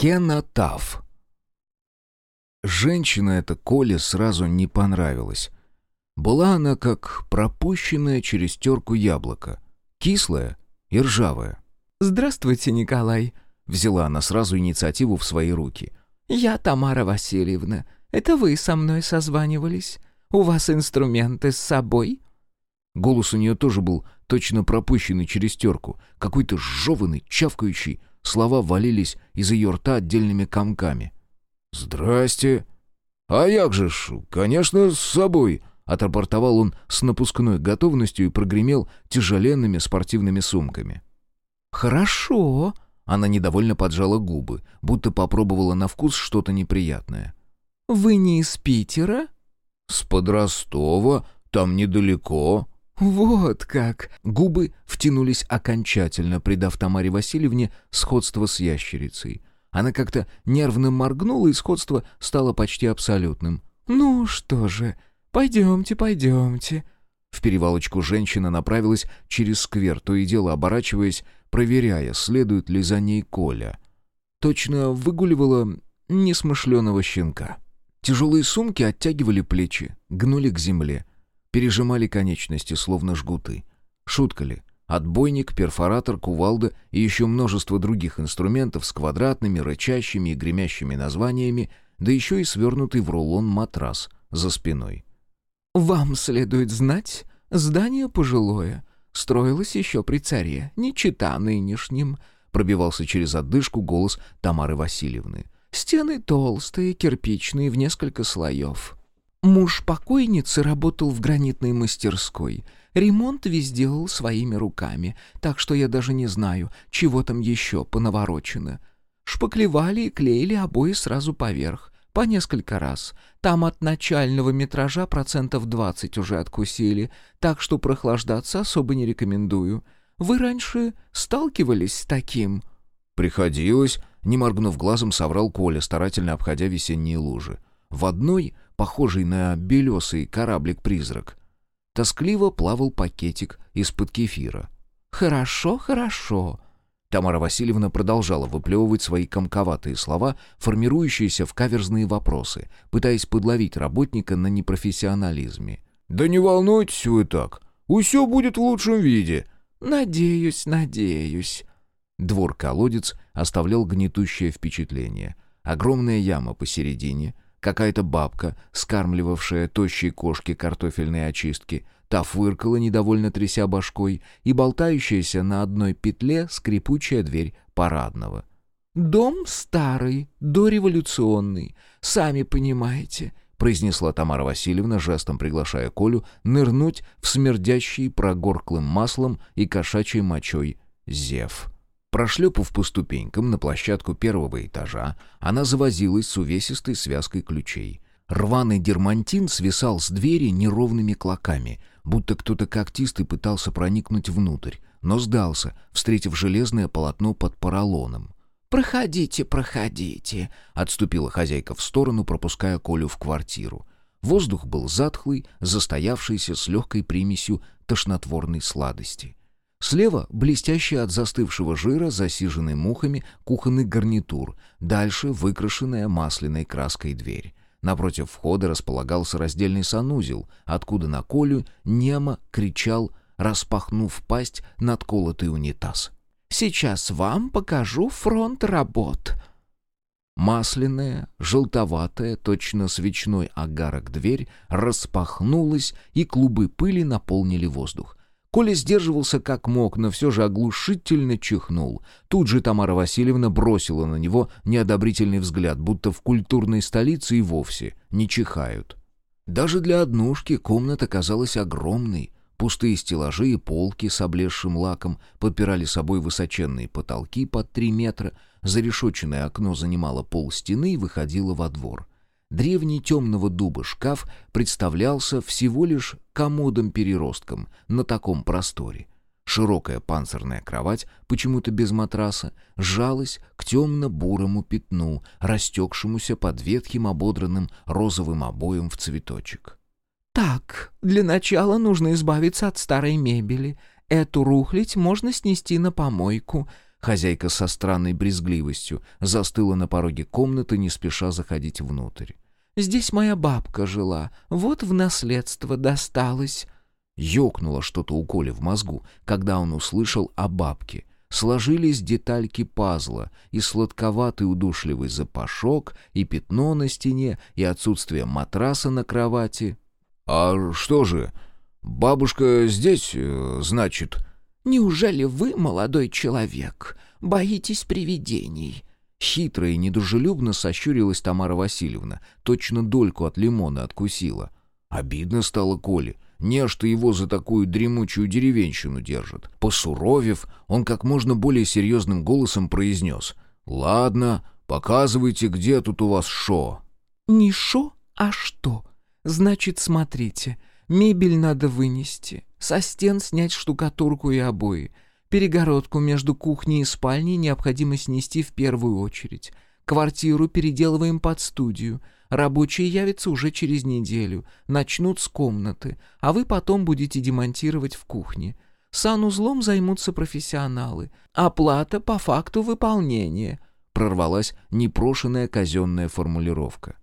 Кенотав. Женщина эта Коле сразу не понравилась. Была она как пропущенная через терку яблоко. Кислая и ржавая. «Здравствуйте, Николай», — взяла она сразу инициативу в свои руки. «Я Тамара Васильевна. Это вы со мной созванивались? У вас инструменты с собой?» Голос у нее тоже был точно пропущенный через терку, какой-то сжеванный, чавкающий, Слова валились из ее рта отдельными комками. «Здрасте!» «А як же ж, конечно, с собой!» Отрапортовал он с напускной готовностью и прогремел тяжеленными спортивными сумками. «Хорошо!» Она недовольно поджала губы, будто попробовала на вкус что-то неприятное. «Вы не из Питера?» «С Подростова, там недалеко». «Вот как!» Губы втянулись окончательно, придав Тамаре Васильевне сходство с ящерицей. Она как-то нервно моргнула, и сходство стало почти абсолютным. «Ну что же, пойдемте, пойдемте». В перевалочку женщина направилась через сквер, то и дело оборачиваясь, проверяя, следует ли за ней Коля. Точно выгуливала несмышленого щенка. Тяжелые сумки оттягивали плечи, гнули к земле — пережимали конечности, словно жгуты. Шутка ли? Отбойник, перфоратор, кувалда и еще множество других инструментов с квадратными, рычащими и гремящими названиями, да еще и свернутый в рулон матрас за спиной. «Вам следует знать, здание пожилое, строилось еще при царе, не чита нынешним», пробивался через отдышку голос Тамары Васильевны. «Стены толстые, кирпичные, в несколько слоев. Муж покойницы работал в гранитной мастерской. Ремонт весь делал своими руками, так что я даже не знаю, чего там еще понаворочено. Шпаклевали и клеили обои сразу поверх, по несколько раз. Там от начального метража процентов 20 уже откусили, так что прохлаждаться особо не рекомендую. Вы раньше сталкивались с таким?» «Приходилось», — не моргнув глазом, соврал Коля, старательно обходя весенние лужи. В одной похожий на белесый кораблик-призрак. Тоскливо плавал пакетик из-под кефира. «Хорошо, хорошо». Тамара Васильевна продолжала выплевывать свои комковатые слова, формирующиеся в каверзные вопросы, пытаясь подловить работника на непрофессионализме. «Да не волнуйтесь вы так. Усё будет в лучшем виде». «Надеюсь, надеюсь». Двор-колодец оставлял гнетущее впечатление. Огромная яма посередине — Какая-то бабка, скармливавшая тощей кошке картофельные очистки, та фыркала, недовольно тряся башкой, и болтающаяся на одной петле скрипучая дверь парадного. «Дом старый, дореволюционный, сами понимаете», — произнесла Тамара Васильевна, жестом приглашая Колю нырнуть в смердящий прогорклым маслом и кошачьей мочой зев. Прошлепав по ступенькам на площадку первого этажа, она завозилась с увесистой связкой ключей. Рваный дермантин свисал с двери неровными клоками, будто кто-то когтистый пытался проникнуть внутрь, но сдался, встретив железное полотно под поролоном. «Проходите, проходите», — отступила хозяйка в сторону, пропуская Колю в квартиру. Воздух был затхлый, застоявшийся с легкой примесью тошнотворной сладости. Слева блестящий от застывшего жира, засиженный мухами, кухонный гарнитур, дальше выкрашенная масляной краской дверь. Напротив входа располагался раздельный санузел, откуда на Колю немо кричал, распахнув пасть, надколотый унитаз. «Сейчас вам покажу фронт работ», Масляная, желтоватая, точно свечной агарок дверь распахнулась, и клубы пыли наполнили воздух. Коля сдерживался как мог, но все же оглушительно чихнул. Тут же Тамара Васильевна бросила на него неодобрительный взгляд, будто в культурной столице и вовсе не чихают. Даже для однушки комната казалась огромной. Пустые стеллажи и полки с облезшим лаком подпирали собой высоченные потолки под три метра, зарешоченное окно занимало пол стены и выходило во двор. Древний темного дуба шкаф представлялся всего лишь комодом-переростком на таком просторе. Широкая панцирная кровать, почему-то без матраса, сжалась к темно-бурому пятну, растекшемуся под ветхим ободранным розовым обоем в цветочек. «Так, для начала нужно избавиться от старой мебели. Эту рухлить можно снести на помойку. Хозяйка со странной брезгливостью застыла на пороге комнаты, не спеша заходить внутрь. «Здесь моя бабка жила, вот в наследство досталось». Ёкнуло что-то у Коли в мозгу, когда он услышал о бабке. Сложились детальки пазла, и сладковатый удушливый запашок, и пятно на стене, и отсутствие матраса на кровати. «А что же, бабушка здесь, э, значит?» «Неужели вы, молодой человек, боитесь привидений?» Хитро и недружелюбно сощурилась Тамара Васильевна, точно дольку от лимона откусила. Обидно стало Коле. Не, что его за такую дремучую деревенщину держат. Посуровев, он как можно более серьезным голосом произнес. «Ладно, показывайте, где тут у вас шо». «Не шо, а что? Значит, смотрите, мебель надо вынести, со стен снять штукатурку и обои. Перегородку между кухней и спальней необходимо снести в первую очередь. Квартиру переделываем под студию. Рабочие явятся уже через неделю, начнут с комнаты, а вы потом будете демонтировать в кухне. Санузлом займутся профессионалы. Оплата по факту выполнения. Прорвалась непрошенная казенная формулировка.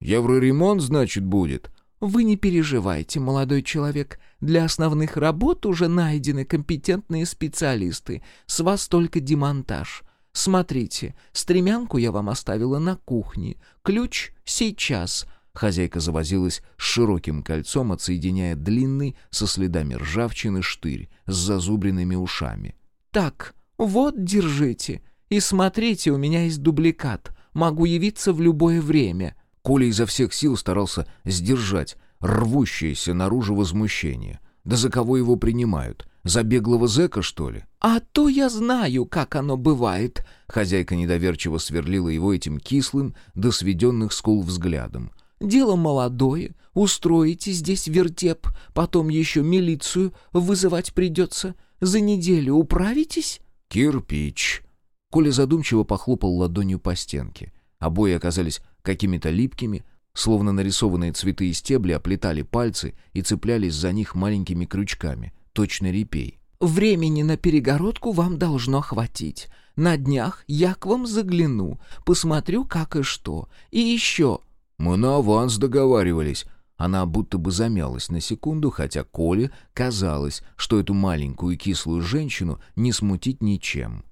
«Евроремонт, значит, будет?» Вы не переживайте, молодой человек. Для основных работ уже найдены компетентные специалисты. С вас только демонтаж. Смотрите, стремянку я вам оставила на кухне. Ключ сейчас. Хозяйка завозилась с широким кольцом, отсоединяя длинный, со следами ржавчины, штырь с зазубренными ушами. «Так, вот, держите. И смотрите, у меня есть дубликат. Могу явиться в любое время». Коля изо всех сил старался сдержать рвущееся наружу возмущение. Да за кого его принимают? За беглого зэка, что ли? «А то я знаю, как оно бывает», — хозяйка недоверчиво сверлила его этим кислым, до сведенных скул взглядом. «Дело молодое, устроите здесь вертеп, потом еще милицию вызывать придется. За неделю управитесь?» «Кирпич». Коля задумчиво похлопал ладонью по стенке. Обои оказались какими-то липкими, словно нарисованные цветы и стебли оплетали пальцы и цеплялись за них маленькими крючками, точно репей. «Времени на перегородку вам должно хватить. На днях я к вам загляну, посмотрю, как и что. И еще...» «Мы на аванс договаривались». Она будто бы замялась на секунду, хотя Коле казалось, что эту маленькую кислую женщину не смутить ничем.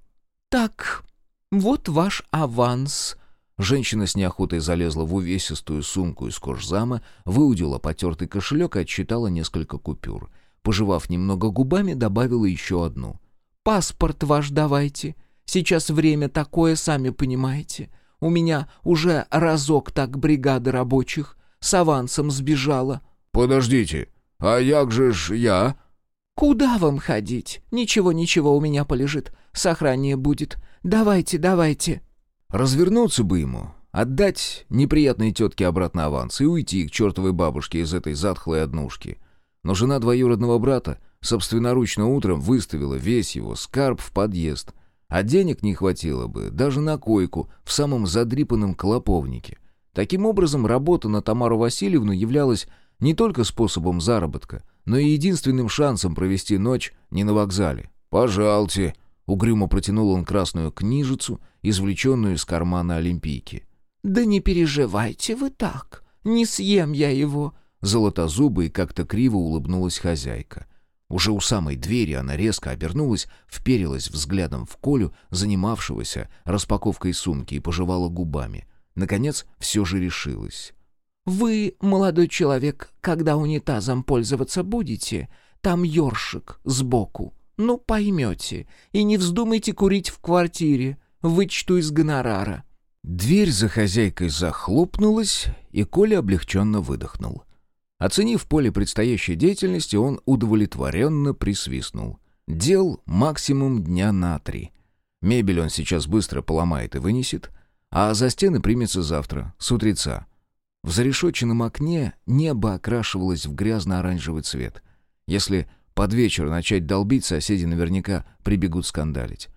«Так, вот ваш аванс», Женщина с неохотой залезла в увесистую сумку из кожзама, выудила потертый кошелек и отсчитала несколько купюр. Пожевав немного губами, добавила еще одну. «Паспорт ваш давайте. Сейчас время такое, сами понимаете. У меня уже разок так бригада рабочих с авансом сбежала». «Подождите, а як же ж я?» «Куда вам ходить? Ничего-ничего у меня полежит. Сохраннее будет. Давайте, давайте». Развернуться бы ему, отдать неприятной тетке обратно аванс и уйти к чертовой бабушке из этой затхлой однушки. Но жена двоюродного брата собственноручно утром выставила весь его скарб в подъезд, а денег не хватило бы даже на койку в самом задрипанном клоповнике. Таким образом, работа на Тамару Васильевну являлась не только способом заработка, но и единственным шансом провести ночь не на вокзале. «Пожалуйте», Угрюмо протянул он красную книжицу, извлеченную из кармана Олимпийки. «Да не переживайте вы так, не съем я его!» Золотозубой как-то криво улыбнулась хозяйка. Уже у самой двери она резко обернулась, вперилась взглядом в Колю, занимавшегося распаковкой сумки, и пожевала губами. Наконец, все же решилась. «Вы, молодой человек, когда унитазом пользоваться будете, там ёршик сбоку. Ну, поймете. И не вздумайте курить в квартире. Вычту из гонорара». Дверь за хозяйкой захлопнулась, и Коля облегченно выдохнул. Оценив поле предстоящей деятельности, он удовлетворенно присвистнул. Дел максимум дня на три. Мебель он сейчас быстро поломает и вынесет, а за стены примется завтра, с утреца. В зарешоченном окне небо окрашивалось в грязно-оранжевый цвет. Если под вечер начать долбить, соседи наверняка прибегут скандалить.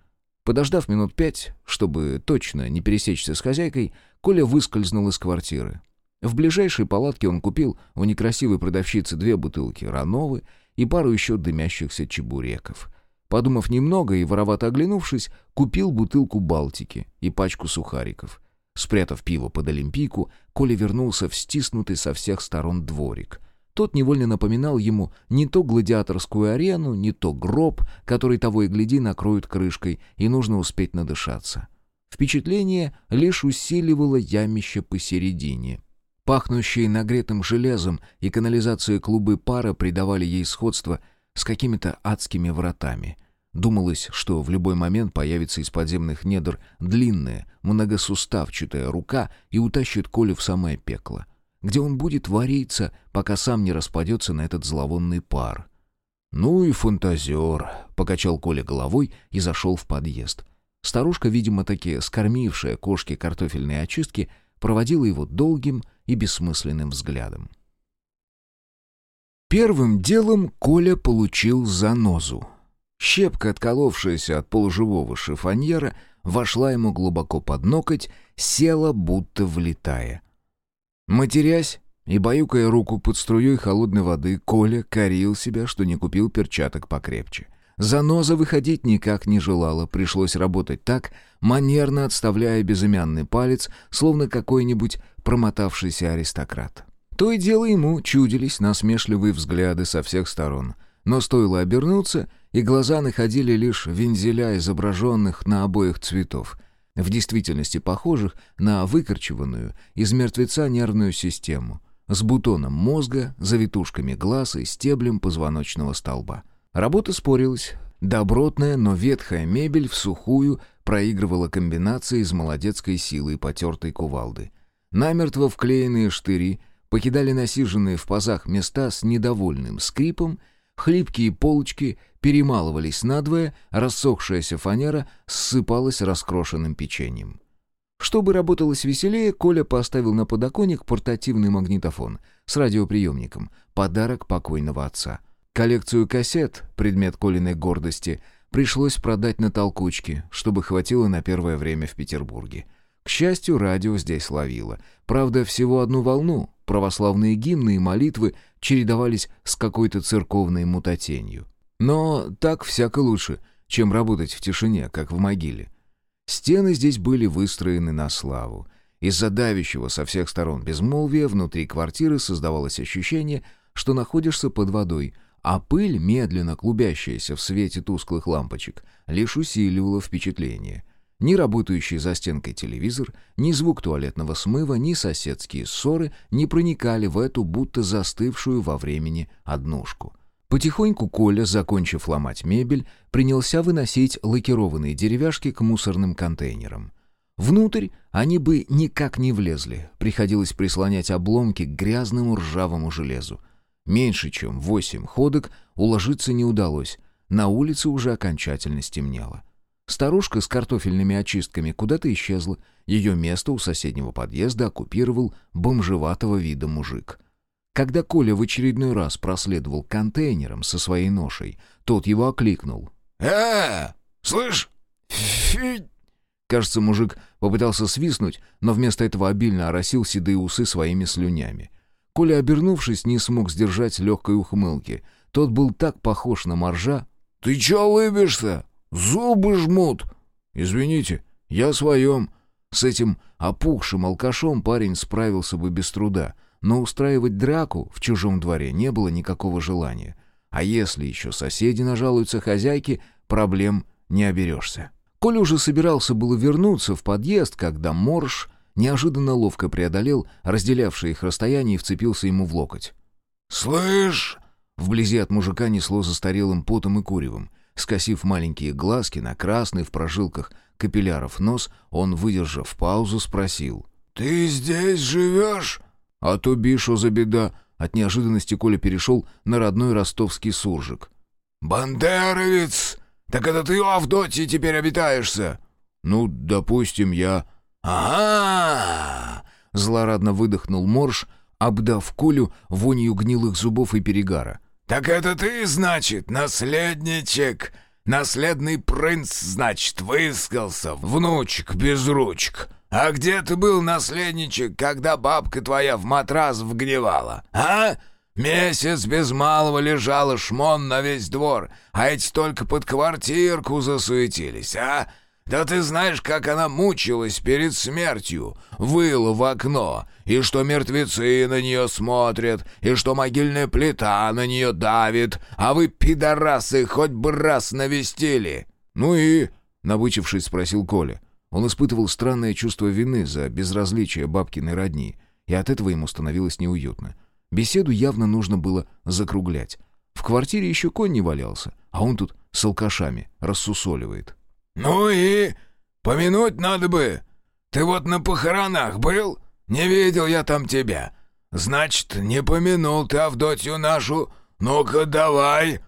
Подождав минут пять, чтобы точно не пересечься с хозяйкой, Коля выскользнул из квартиры. В ближайшей палатке он купил у некрасивой продавщицы две бутылки рановы и пару еще дымящихся чебуреков. Подумав немного и воровато оглянувшись, купил бутылку Балтики и пачку сухариков. Спрятав пиво под олимпийку, Коля вернулся в стиснутый со всех сторон дворик. Тот невольно напоминал ему не то гладиаторскую арену, не то гроб, который того и гляди накроют крышкой, и нужно успеть надышаться. Впечатление лишь усиливало ямище посередине. Пахнущие нагретым железом и канализацией клубы пара придавали ей сходство с какими-то адскими вратами. Думалось, что в любой момент появится из подземных недр длинная, многосуставчатая рука и утащит Колю в самое пекло, где он будет вариться, пока сам не распадется на этот зловонный пар. «Ну и фантазер», — покачал Коля головой и зашел в подъезд. Старушка, видимо, таки скормившая кошке картофельные очистки, проводила его долгим и бессмысленным взглядом. Первым делом Коля получил занозу. Щепка, отколовшаяся от полуживого шифоньера, вошла ему глубоко под ноготь, села, будто влетая. Матерясь и баюкая руку под струей холодной воды, Коля корил себя, что не купил перчаток покрепче — Заноза выходить никак не желала, пришлось работать так, манерно отставляя безымянный палец, словно какой-нибудь промотавшийся аристократ. То и дело ему чудились насмешливые взгляды со всех сторон. Но стоило обернуться, и глаза находили лишь вензеля, изображенных на обоих цветов, в действительности похожих на выкорчеванную из мертвеца нервную систему, с бутоном мозга, завитушками глаз и стеблем позвоночного столба. Работа спорилась. Добротная, но ветхая мебель в сухую проигрывала комбинации из молодецкой силы и потертой кувалды. Намертво вклеенные штыри покидали насиженные в пазах места с недовольным скрипом, хлипкие полочки перемалывались надвое, рассохшаяся фанера ссыпалась раскрошенным печеньем. Чтобы работалось веселее, Коля поставил на подоконник портативный магнитофон с радиоприемником, подарок покойного отца — Коллекцию кассет, предмет Колиной гордости, пришлось продать на толкучке, чтобы хватило на первое время в Петербурге. К счастью, радио здесь ловило. Правда, всего одну волну. Православные гимны и молитвы чередовались с какой-то церковной мутатенью. Но так всяко лучше, чем работать в тишине, как в могиле. Стены здесь были выстроены на славу. Из-за давящего со всех сторон безмолвия внутри квартиры создавалось ощущение, что находишься под водой — а пыль, медленно клубящаяся в свете тусклых лампочек, лишь усиливала впечатление. Ни работающий за стенкой телевизор, ни звук туалетного смыва, ни соседские ссоры не проникали в эту будто застывшую во времени однушку. Потихоньку Коля, закончив ломать мебель, принялся выносить лакированные деревяшки к мусорным контейнерам. Внутрь они бы никак не влезли, приходилось прислонять обломки к грязному ржавому железу. Меньше чем восемь ходок уложиться не удалось. На улице уже окончательно стемнело. Старушка с картофельными очистками куда-то исчезла. Ее место у соседнего подъезда оккупировал бомжеватого вида мужик. Когда Коля в очередной раз проследовал контейнером со своей ношей, тот его окликнул. «Э, слышь, фи...» Кажется, мужик попытался свистнуть, но вместо этого обильно оросил седые усы своими слюнями. Коля, обернувшись, не смог сдержать легкой ухмылки. Тот был так похож на моржа. «Ты чё улыбишься? Зубы жмут!» «Извините, я о своем». С этим опухшим алкашом парень справился бы без труда, но устраивать драку в чужом дворе не было никакого желания. А если еще соседи нажалуются хозяйке, проблем не оберешься. Коля уже собирался было вернуться в подъезд, когда морж неожиданно ловко преодолел разделявшее их расстояние и вцепился ему в локоть. «Слышь!» Вблизи от мужика несло застарелым потом и куревом. Скосив маленькие глазки на красный в прожилках капилляров нос, он, выдержав паузу, спросил. «Ты здесь живешь?» «А то бишу за беда!» От неожиданности Коля перешел на родной ростовский суржик. «Бандеровец! Так это ты у Авдотьи теперь обитаешься?» «Ну, допустим, я...» «Ага!» — злорадно выдохнул Морж, обдав Колю вонью гнилых зубов и перегара. «Так это ты, значит, наследничек? Наследный принц, значит, выискался, внучек без ручек. А где ты был, наследничек, когда бабка твоя в матрас вгнивала, а? Месяц без малого лежала шмон на весь двор, а эти только под квартирку засуетились, а? Да ты знаешь, как она мучилась перед смертью, выла в окно, и что мертвецы на нее смотрят, и что могильная плита на нее давит, а вы, пидорасы, хоть бы раз навестили!» «Ну и...» — набычившись, спросил Коля. Он испытывал странное чувство вины за безразличие бабкиной родни, и от этого ему становилось неуютно. Беседу явно нужно было закруглять. В квартире еще конь не валялся, а он тут с алкашами рассусоливает. «Ну и... помянуть надо бы. Ты вот на похоронах был? Не видел я там тебя. Значит, не помянул ты Авдотью нашу. Ну-ка, давай!»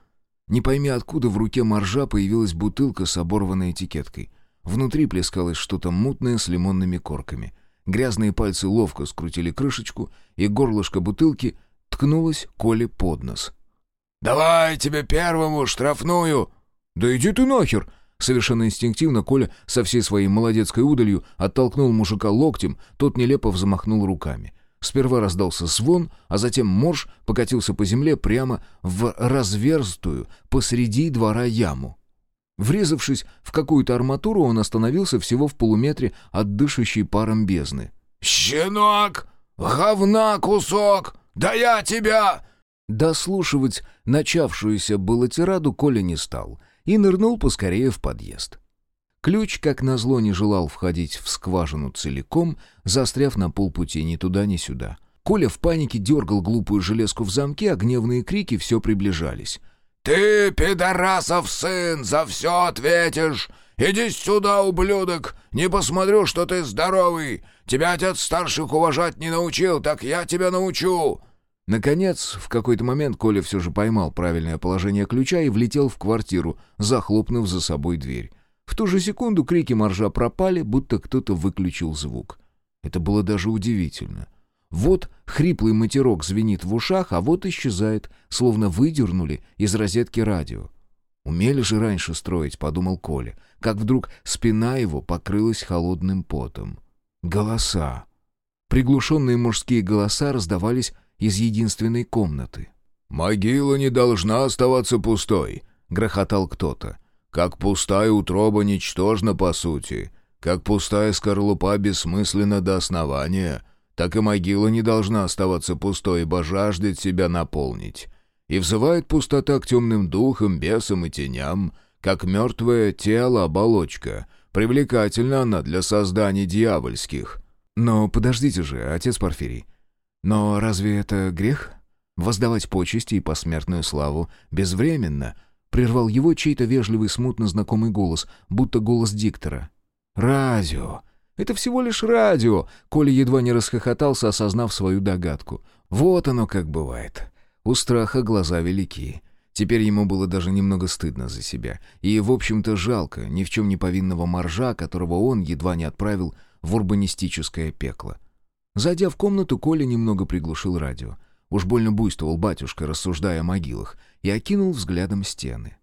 Не пойми откуда в руке моржа появилась бутылка с оборванной этикеткой. Внутри плескалось что-то мутное с лимонными корками. Грязные пальцы ловко скрутили крышечку, и горлышко бутылки ткнулось Коле под нос. «Давай тебе первому штрафную!» «Да иди ты нахер!» Совершенно инстинктивно Коля со всей своей молодецкой удалью оттолкнул мужика локтем, тот нелепо взмахнул руками. Сперва раздался звон, а затем морж покатился по земле прямо в разверстую посреди двора яму. Врезавшись в какую-то арматуру, он остановился всего в полуметре от дышащей паром бездны. «Щенок! Говна кусок! Да я тебя!» Дослушивать начавшуюся было тираду Коля не стал и нырнул поскорее в подъезд. Ключ, как назло, не желал входить в скважину целиком, застряв на полпути ни туда, ни сюда. Коля в панике дергал глупую железку в замке, а гневные крики все приближались. «Ты, пидорасов сын, за все ответишь! Иди сюда, ублюдок! Не посмотрю, что ты здоровый! Тебя отец старших уважать не научил, так я тебя научу!» Наконец, в какой-то момент Коля все же поймал правильное положение ключа и влетел в квартиру, захлопнув за собой дверь. В ту же секунду крики моржа пропали, будто кто-то выключил звук. Это было даже удивительно. Вот хриплый матерок звенит в ушах, а вот исчезает, словно выдернули из розетки радио. «Умели же раньше строить», — подумал Коля, как вдруг спина его покрылась холодным потом. Голоса. Приглушенные мужские голоса раздавались из единственной комнаты. «Могила не должна оставаться пустой», — грохотал кто-то. «Как пустая утроба ничтожна по сути, как пустая скорлупа бессмысленна до основания» так и могила не должна оставаться пустой, ибо жаждет себя наполнить. И взывает пустота к темным духам, бесам и теням, как мертвое тело оболочка. Привлекательна она для созданий дьявольских. Но подождите же, отец Порфирий. Но разве это грех? Воздавать почести и посмертную славу безвременно — прервал его чей-то вежливый, смутно знакомый голос, будто голос диктора. «Радио! Это всего лишь радио!» Коля едва не расхохотался, осознав свою догадку. «Вот оно как бывает. У страха глаза велики». Теперь ему было даже немного стыдно за себя. И, в общем-то, жалко ни в чем не повинного моржа, которого он едва не отправил в урбанистическое пекло. Зайдя в комнату, Коля немного приглушил радио. Уж больно буйствовал батюшка, рассуждая о могилах, и окинул взглядом стены.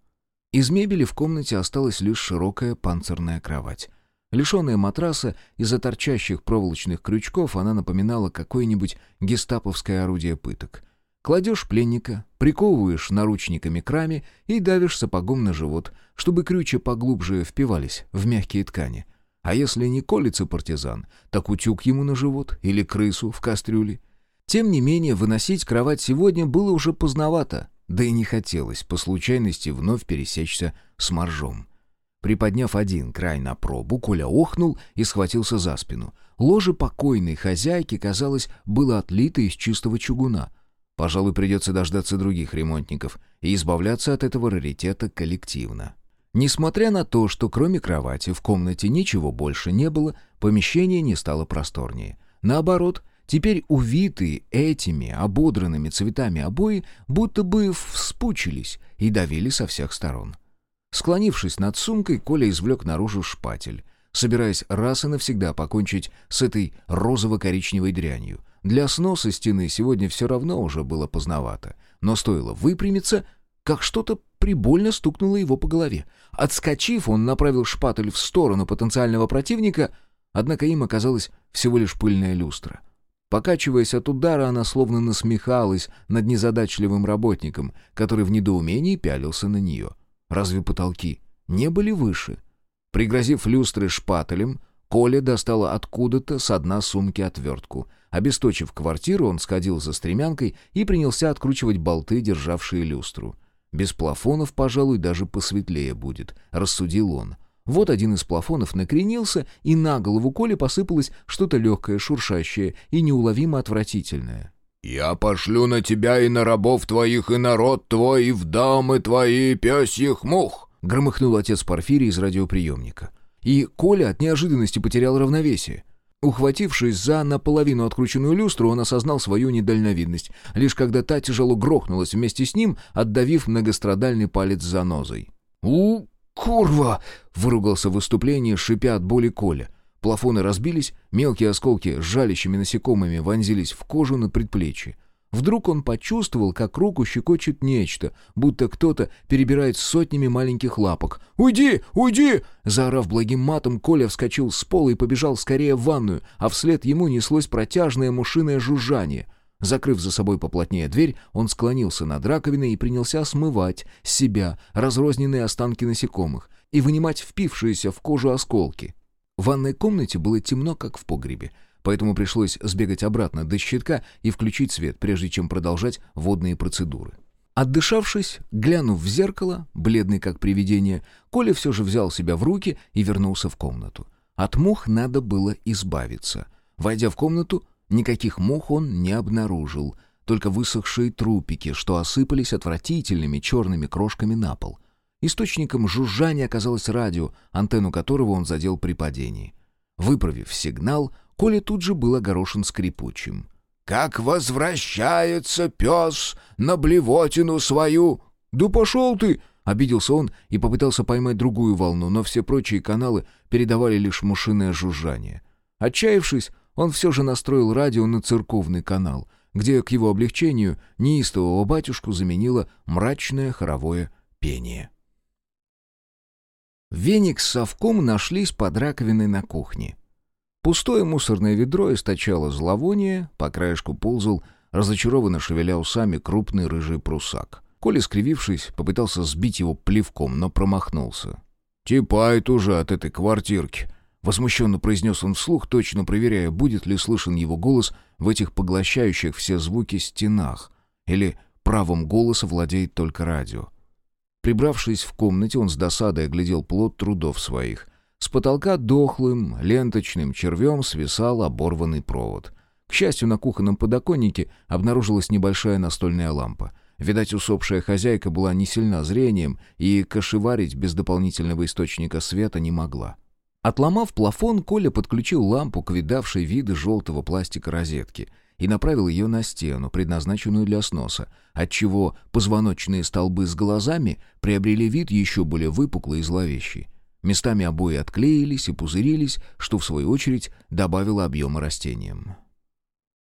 Из мебели в комнате осталась лишь широкая панцирная кровать. Лишенная матраса, из-за торчащих проволочных крючков она напоминала какое-нибудь гестаповское орудие пыток. Кладешь пленника, приковываешь наручниками к раме и давишь сапогом на живот, чтобы крючья поглубже впивались в мягкие ткани. А если не колется партизан, так утюг ему на живот или крысу в кастрюле. Тем не менее, выносить кровать сегодня было уже поздновато, да и не хотелось по случайности вновь пересечься с моржом. Приподняв один край на пробу, Коля охнул и схватился за спину. Ложе покойной хозяйки, казалось, было отлито из чистого чугуна. Пожалуй, придется дождаться других ремонтников и избавляться от этого раритета коллективно. Несмотря на то, что кроме кровати в комнате ничего больше не было, помещение не стало просторнее. Наоборот, теперь увитые этими ободранными цветами обои будто бы вспучились и давили со всех сторон. Склонившись над сумкой, Коля извлек наружу шпатель, собираясь раз и навсегда покончить с этой розово-коричневой дрянью. Для сноса стены сегодня все равно уже было поздновато, но стоило выпрямиться, как что-то прибольно стукнуло его по голове. Отскочив, он направил шпатель в сторону потенциального противника, однако им оказалась всего лишь пыльная люстра. Покачиваясь от удара, она словно насмехалась над незадачливым работником, который в недоумении пялился на нее. Разве потолки не были выше? Пригрозив люстры шпателем, Коля достала откуда-то с дна сумки отвертку. Обесточив квартиру, он сходил за стремянкой и принялся откручивать болты, державшие люстру. Без плафонов, пожалуй, даже посветлее будет, рассудил он. Вот один из плафонов накренился, и на голову Коли посыпалось что-то легкое, шуршащее и неуловимо отвратительное. «Я пошлю на тебя и на рабов твоих, и народ твой, и в дамы твои, пёсьих мух!» — громыхнул отец Порфирий из радиоприемника. И Коля от неожиданности потерял равновесие. Ухватившись за наполовину открученную люстру, он осознал свою недальновидность, лишь когда та тяжело грохнулась вместе с ним, отдавив многострадальный палец занозой. «У, курва!» — выругался в выступлении, шипя от боли Коля. Плафоны разбились, мелкие осколки с жалящими насекомыми вонзились в кожу на предплечье. Вдруг он почувствовал, как руку щекочет нечто, будто кто-то перебирает сотнями маленьких лапок. «Уйди! Уйди!» Заорав благим матом, Коля вскочил с пола и побежал скорее в ванную, а вслед ему неслось протяжное мушиное жужжание. Закрыв за собой поплотнее дверь, он склонился над раковиной и принялся смывать с себя разрозненные останки насекомых и вынимать впившиеся в кожу осколки. В ванной комнате было темно, как в погребе поэтому пришлось сбегать обратно до щитка и включить свет, прежде чем продолжать водные процедуры. Отдышавшись, глянув в зеркало, бледный как привидение, Коля все же взял себя в руки и вернулся в комнату. От мух надо было избавиться. Войдя в комнату, никаких мух он не обнаружил, только высохшие трупики, что осыпались отвратительными черными крошками на пол. Источником жужжания оказалось радио, антенну которого он задел при падении. Выправив сигнал, Коля тут же был огорошен скрипучим. «Как возвращается пес на блевотину свою!» «Да пошел ты!» — обиделся он и попытался поймать другую волну, но все прочие каналы передавали лишь мушиное жужжание. Отчаявшись, он все же настроил радио на церковный канал, где, к его облегчению, неистового батюшку заменило мрачное хоровое пение. Веник с совком нашлись под раковиной на кухне. Пустое мусорное ведро источало зловоние, по краешку ползал, разочарованно шевеля усами, крупный рыжий прусак. Коля, скривившись, попытался сбить его плевком, но промахнулся. «Типает уже от этой квартирки», — возмущенно произнес он вслух, точно проверяя, будет ли слышен его голос в этих поглощающих все звуки стенах, или правом голоса владеет только радио. Прибравшись в комнате, он с досадой оглядел плод трудов своих. С потолка дохлым, ленточным червем свисал оборванный провод. К счастью, на кухонном подоконнике обнаружилась небольшая настольная лампа. Видать, усопшая хозяйка была не сильна зрением и кошеварить без дополнительного источника света не могла. Отломав плафон, Коля подключил лампу к видавшей виды желтого пластика розетки и направил ее на стену, предназначенную для сноса, отчего позвоночные столбы с глазами приобрели вид еще более выпуклый и зловещий. Местами обои отклеились и пузырились, что, в свою очередь, добавило объема растениям.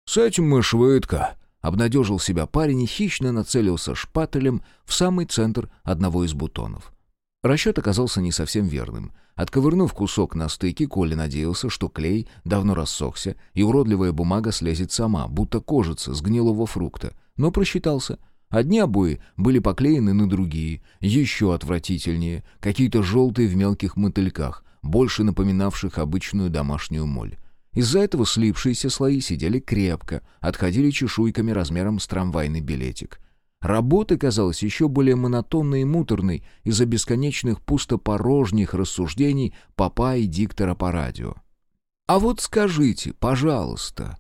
«С этим мы швыдко», — обнадежил себя парень и хищно нацелился шпателем в самый центр одного из бутонов. Расчет оказался не совсем верным. Отковырнув кусок на стыке, Коля надеялся, что клей давно рассохся, и уродливая бумага слезет сама, будто кожица с гнилого фрукта, но просчитался — Одни обои были поклеены на другие, еще отвратительнее, какие-то желтые в мелких мотыльках, больше напоминавших обычную домашнюю моль. Из-за этого слипшиеся слои сидели крепко, отходили чешуйками размером с трамвайный билетик. Работа казалась еще более монотонной и муторной из-за бесконечных пустопорожних рассуждений папа и диктора по радио. «А вот скажите, пожалуйста,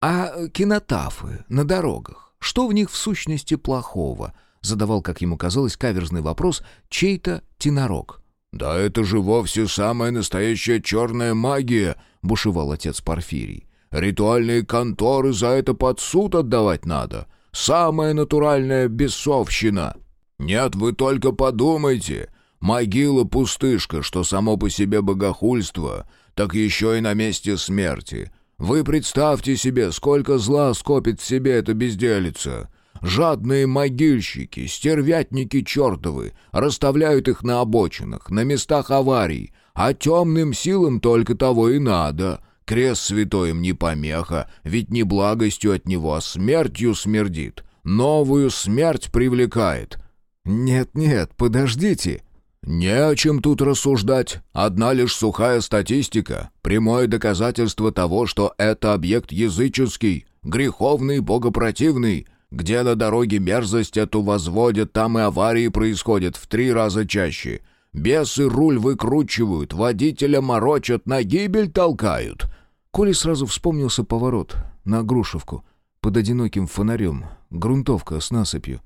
а кинотафы на дорогах? Что в них в сущности плохого? Задавал, как ему казалось, каверзный вопрос чей-то тенорок. «Да это же вовсе самая настоящая черная магия!» — бушевал отец Порфирий. «Ритуальные конторы за это под суд отдавать надо. Самая натуральная бесовщина!» «Нет, вы только подумайте. Могила-пустышка, что само по себе богохульство, так еще и на месте смерти. Вы представьте себе, сколько зла скопит в себе эта безделица. Жадные могильщики, стервятники чертовы, расставляют их на обочинах, на местах аварий, а темным силам только того и надо. Крест святой им не помеха, ведь не благостью от него, а смертью смердит. Новую смерть привлекает». «Нет-нет, подождите», «Не о чем тут рассуждать. Одна лишь сухая статистика. Прямое доказательство того, что это объект языческий, греховный, богопротивный. Где на дороге мерзость эту возводят, там и аварии происходят в три раза чаще. Бесы руль выкручивают, водителя морочат, на гибель толкают». Коле сразу вспомнился поворот на Грушевку под одиноким фонарем, грунтовка с насыпью.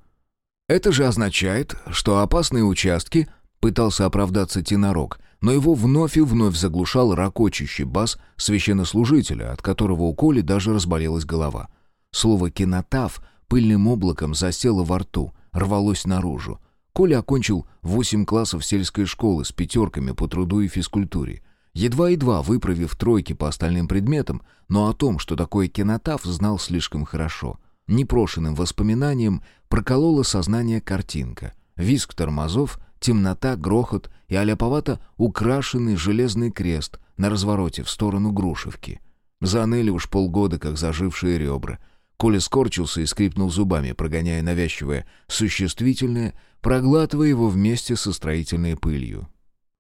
Это же означает, что опасные участки Пытался оправдаться тенорок, но его вновь и вновь заглушал ракочущий бас священнослужителя, от которого у Коли даже разболелась голова. Слово «кинотав» пыльным облаком засело во рту, рвалось наружу. Коля окончил восемь классов сельской школы с пятерками по труду и физкультуре. Едва-едва выправив тройки по остальным предметам, но о том, что такое кинотав, знал слишком хорошо. Непрошенным воспоминанием проколола сознание картинка. Виск тормозов, темнота, грохот и аляповато украшенный железный крест на развороте в сторону Грушевки. Заныли уж полгода, как зажившие ребра. Коля скорчился и скрипнул зубами, прогоняя навязчивое существительное, проглатывая его вместе со строительной пылью.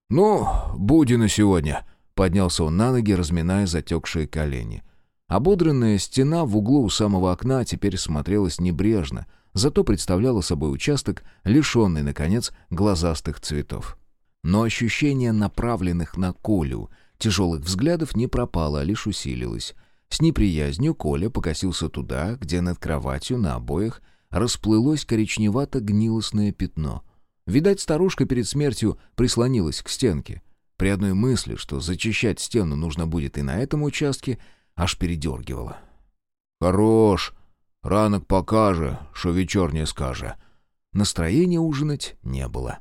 «Ну, буди на сегодня», — поднялся он на ноги, разминая затекшие колени. Ободренная стена в углу у самого окна теперь смотрелась небрежно — зато представляла собой участок, лишенный, наконец, глазастых цветов. Но ощущение направленных на Колю тяжелых взглядов не пропало, а лишь усилилось. С неприязнью Коля покосился туда, где над кроватью на обоях расплылось коричневато-гнилостное пятно. Видать, старушка перед смертью прислонилась к стенке. При одной мысли, что зачищать стену нужно будет и на этом участке, аж передергивала. «Хорош!» Ранок покаже, что вечернее скаже». Настроения ужинать не было.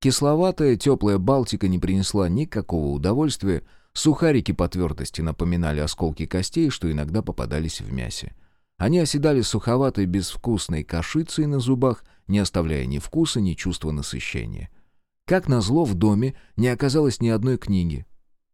Кисловатая, теплая Балтика не принесла никакого удовольствия, сухарики по твердости напоминали осколки костей, что иногда попадались в мясе. Они оседали суховатой безвкусной кашицей на зубах, не оставляя ни вкуса, ни чувства насыщения. Как назло, в доме не оказалось ни одной книги.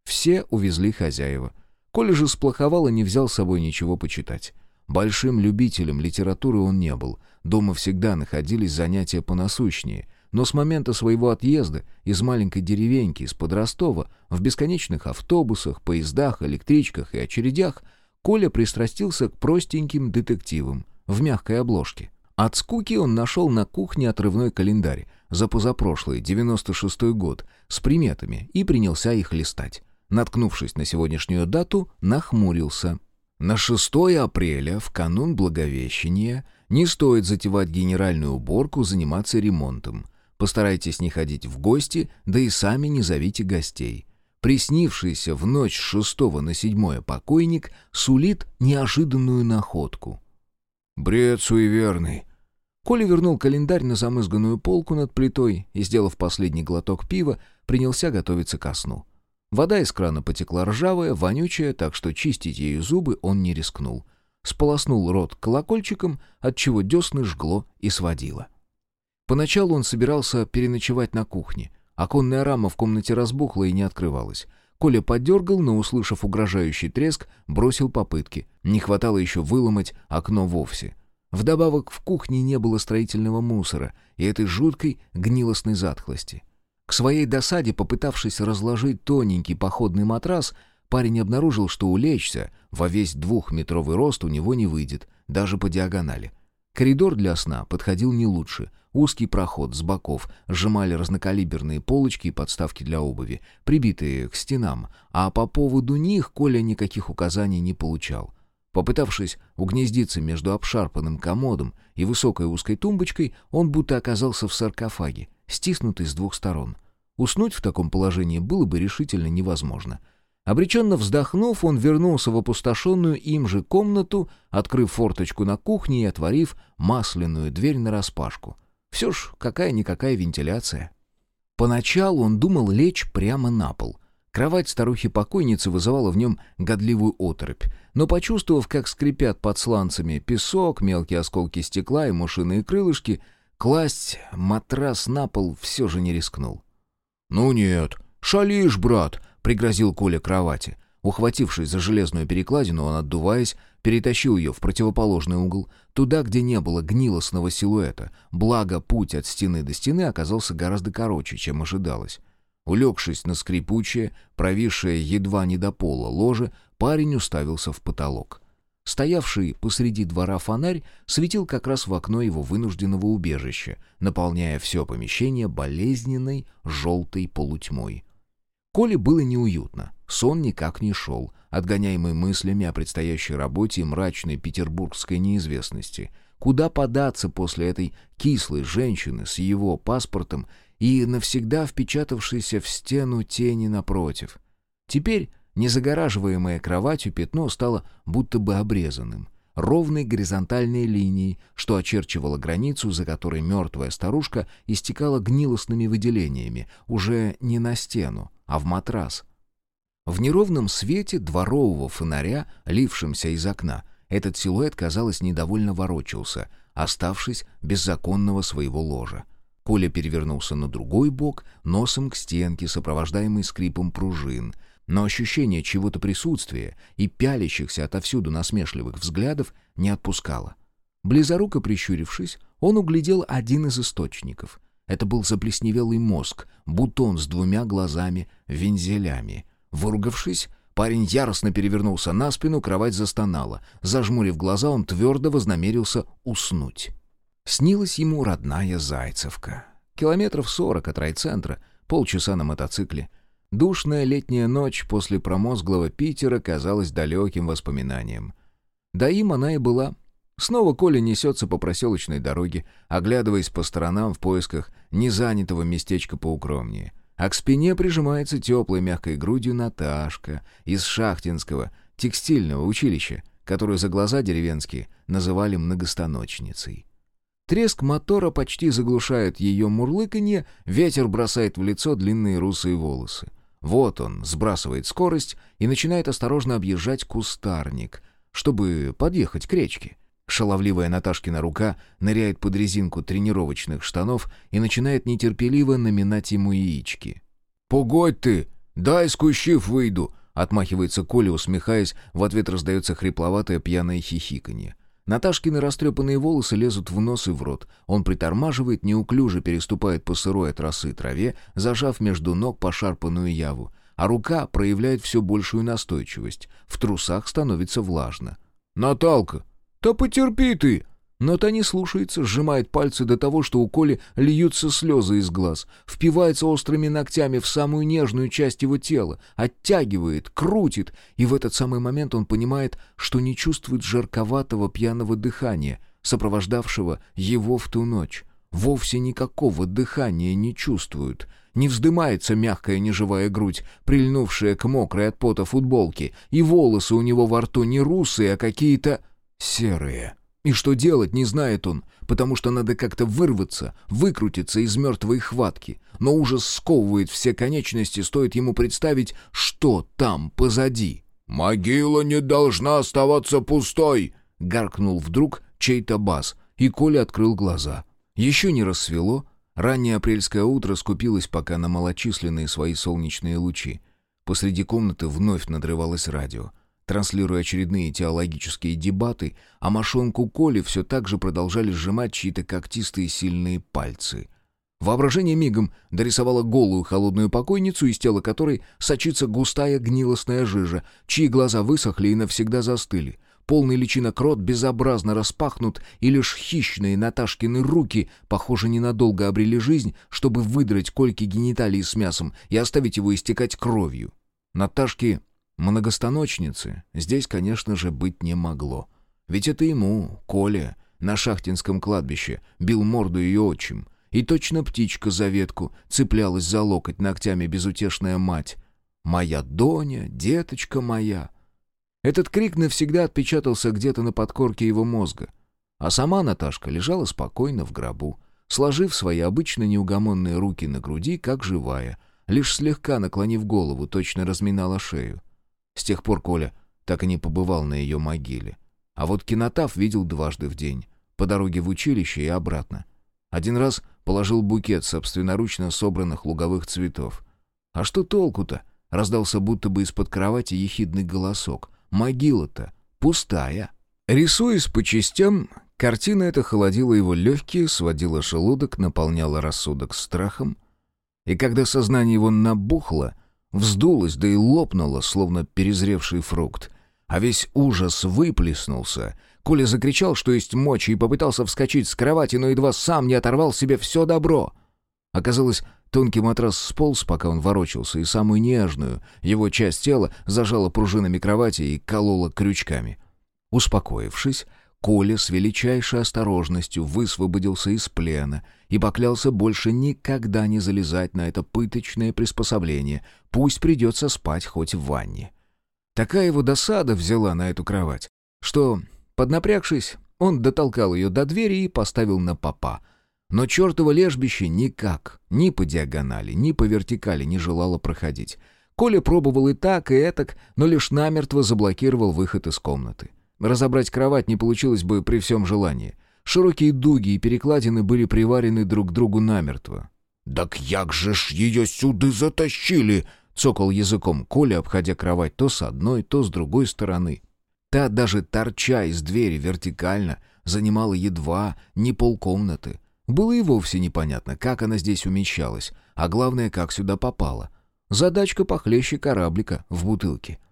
Все увезли хозяева. Коля же сплоховал и не взял с собой ничего почитать. Большим любителем литературы он не был. Дома всегда находились занятия понасущнее. Но с момента своего отъезда из маленькой деревеньки, из-под Ростова, в бесконечных автобусах, поездах, электричках и очередях, Коля пристрастился к простеньким детективам в мягкой обложке. От скуки он нашел на кухне отрывной календарь за позапрошлый, 96-й год, с приметами и принялся их листать. Наткнувшись на сегодняшнюю дату, нахмурился — на 6 апреля, в канун Благовещения, не стоит затевать генеральную уборку, заниматься ремонтом. Постарайтесь не ходить в гости, да и сами не зовите гостей. Приснившийся в ночь с 6 на 7 покойник сулит неожиданную находку. «Бред суеверный», Коля вернул календарь на замызганную полку над плитой и, сделав последний глоток пива, принялся готовиться ко сну. Вода из крана потекла ржавая, вонючая, так что чистить ею зубы он не рискнул. Сполоснул рот колокольчиком, отчего десны жгло и сводило. Поначалу он собирался переночевать на кухне. Оконная рама в комнате разбухла и не открывалась. Коля подергал, но, услышав угрожающий треск, бросил попытки. Не хватало еще выломать окно вовсе. Вдобавок в кухне не было строительного мусора и этой жуткой гнилостной затхлости. К своей досаде, попытавшись разложить тоненький походный матрас, парень обнаружил, что улечься во весь двухметровый рост у него не выйдет, даже по диагонали. Коридор для сна подходил не лучше. Узкий проход с боков сжимали разнокалиберные полочки и подставки для обуви, прибитые к стенам, а по поводу них Коля никаких указаний не получал. Попытавшись угнездиться между обшарпанным комодом и высокой узкой тумбочкой, он будто оказался в саркофаге — стиснутый с двух сторон. Уснуть в таком положении было бы решительно невозможно. Обреченно вздохнув, он вернулся в опустошенную им же комнату, открыв форточку на кухне и отворив масляную дверь нараспашку. Все ж какая-никакая вентиляция. Поначалу он думал лечь прямо на пол. Кровать старухи-покойницы вызывала в нем годливую оторопь, но почувствовав, как скрипят под сланцами песок, мелкие осколки стекла и мушиные крылышки, Класть матрас на пол все же не рискнул. «Ну нет, шалишь, брат», — пригрозил Коля кровати. Ухватившись за железную перекладину, он, отдуваясь, перетащил ее в противоположный угол, туда, где не было гнилостного силуэта, благо путь от стены до стены оказался гораздо короче, чем ожидалось. Улегшись на скрипучее, провисшее едва не до пола ложе, парень уставился в потолок. Стоявший посреди двора фонарь светил как раз в окно его вынужденного убежища, наполняя все помещение болезненной желтой полутьмой. Коле было неуютно, сон никак не шел, отгоняемый мыслями о предстоящей работе и мрачной петербургской неизвестности. Куда податься после этой кислой женщины с его паспортом и навсегда впечатавшейся в стену тени напротив? Теперь незагораживаемое кроватью пятно стало будто бы обрезанным — ровной горизонтальной линией, что очерчивало границу, за которой мертвая старушка истекала гнилостными выделениями, уже не на стену, а в матрас. В неровном свете дворового фонаря, лившемся из окна, этот силуэт, казалось, недовольно ворочался, оставшись без законного своего ложа. Коля перевернулся на другой бок, носом к стенке, сопровождаемый скрипом пружин, но ощущение чего-то присутствия и пялящихся отовсюду насмешливых взглядов не отпускало. Близоруко прищурившись, он углядел один из источников. Это был заплесневелый мозг, бутон с двумя глазами-вензелями. Выругавшись, парень яростно перевернулся на спину, кровать застонала. Зажмурив глаза, он твердо вознамерился уснуть. Снилась ему родная Зайцевка. Километров сорок от райцентра, полчаса на мотоцикле. Душная летняя ночь после промозглого Питера казалась далеким воспоминанием. Да им она и была — Снова Коля несется по проселочной дороге, оглядываясь по сторонам в поисках незанятого местечка поукромнее. А к спине прижимается теплой мягкой грудью Наташка из Шахтинского текстильного училища, которую за глаза деревенские называли многостаночницей. Треск мотора почти заглушает ее мурлыканье, ветер бросает в лицо длинные русые волосы. Вот он сбрасывает скорость и начинает осторожно объезжать кустарник, чтобы подъехать к речке. Шаловливая Наташкина рука ныряет под резинку тренировочных штанов и начинает нетерпеливо наминать ему яички. «Погодь ты! Дай с выйду!» Отмахивается Коля, усмехаясь, в ответ раздается хрипловатое пьяное хихиканье. Наташкины растрепанные волосы лезут в нос и в рот. Он притормаживает, неуклюже переступает по сырой от траве, зажав между ног пошарпанную яву. А рука проявляет все большую настойчивость. В трусах становится влажно. «Наталка, «Да потерпи ты!» Но та не слушается, сжимает пальцы до того, что у Коли льются слезы из глаз, впивается острыми ногтями в самую нежную часть его тела, оттягивает, крутит, и в этот самый момент он понимает, что не чувствует жарковатого пьяного дыхания, сопровождавшего его в ту ночь. Вовсе никакого дыхания не чувствует. Не вздымается мягкая неживая грудь, прильнувшая к мокрой от пота футболке, и волосы у него во рту не русые, а какие-то серые. И что делать, не знает он, потому что надо как-то вырваться, выкрутиться из мертвой хватки. Но ужас сковывает все конечности, стоит ему представить, что там позади. «Могила не должна оставаться пустой!» — гаркнул вдруг чей-то бас, и Коля открыл глаза. Еще не рассвело, раннее апрельское утро скупилось пока на малочисленные свои солнечные лучи. Посреди комнаты вновь надрывалось радио транслируя очередные теологические дебаты, а мошонку Коли все так же продолжали сжимать чьи-то когтистые сильные пальцы. Воображение мигом дорисовало голую холодную покойницу, из тела которой сочится густая гнилостная жижа, чьи глаза высохли и навсегда застыли. Полный личинок рот безобразно распахнут, и лишь хищные Наташкины руки, похоже, ненадолго обрели жизнь, чтобы выдрать кольки гениталий с мясом и оставить его истекать кровью. Наташки Многостаночницы здесь, конечно же, быть не могло. Ведь это ему, Коля, на шахтинском кладбище, бил морду ее отчим. И точно птичка за ветку цеплялась за локоть ногтями безутешная мать. «Моя Доня, деточка моя!» Этот крик навсегда отпечатался где-то на подкорке его мозга. А сама Наташка лежала спокойно в гробу, сложив свои обычно неугомонные руки на груди, как живая, лишь слегка наклонив голову, точно разминала шею. С тех пор Коля так и не побывал на ее могиле. А вот кинотав видел дважды в день, по дороге в училище и обратно. Один раз положил букет собственноручно собранных луговых цветов. А что толку-то, Раздался будто бы из-под кровати ехидный голосок. «Могила-то пустая». Рисуясь по частям, картина эта холодила его легкие, сводила желудок, наполняла рассудок страхом. И когда сознание его набухло, вздулось, да и лопнуло, словно перезревший фрукт, а весь ужас выплеснулся, Коля закричал, что есть мочи, и попытался вскочить с кровати, но едва сам не оторвал себе все добро. Оказалось, тонкий матрас сполз, пока он ворочался, и самую нежную его часть тела зажала пружинами кровати и колола крючками. Успокоившись, Коля с величайшей осторожностью высвободился из плена и поклялся больше никогда не залезать на это пыточное приспособление, пусть придется спать хоть в ванне. Такая его досада взяла на эту кровать, что, поднапрягшись, он дотолкал ее до двери и поставил на попа. Но чертово лежбище никак, ни по диагонали, ни по вертикали не желало проходить. Коля пробовал и так, и этак, но лишь намертво заблокировал выход из комнаты. Разобрать кровать не получилось бы при всем желании. Широкие дуги и перекладины были приварены друг к другу намертво. «Так як же ж ее сюда затащили?» — цокал языком Коля, обходя кровать то с одной, то с другой стороны. Та, даже торча из двери вертикально, занимала едва не полкомнаты. Было и вовсе непонятно, как она здесь умещалась, а главное, как сюда попала. Задачка похлеще кораблика в бутылке —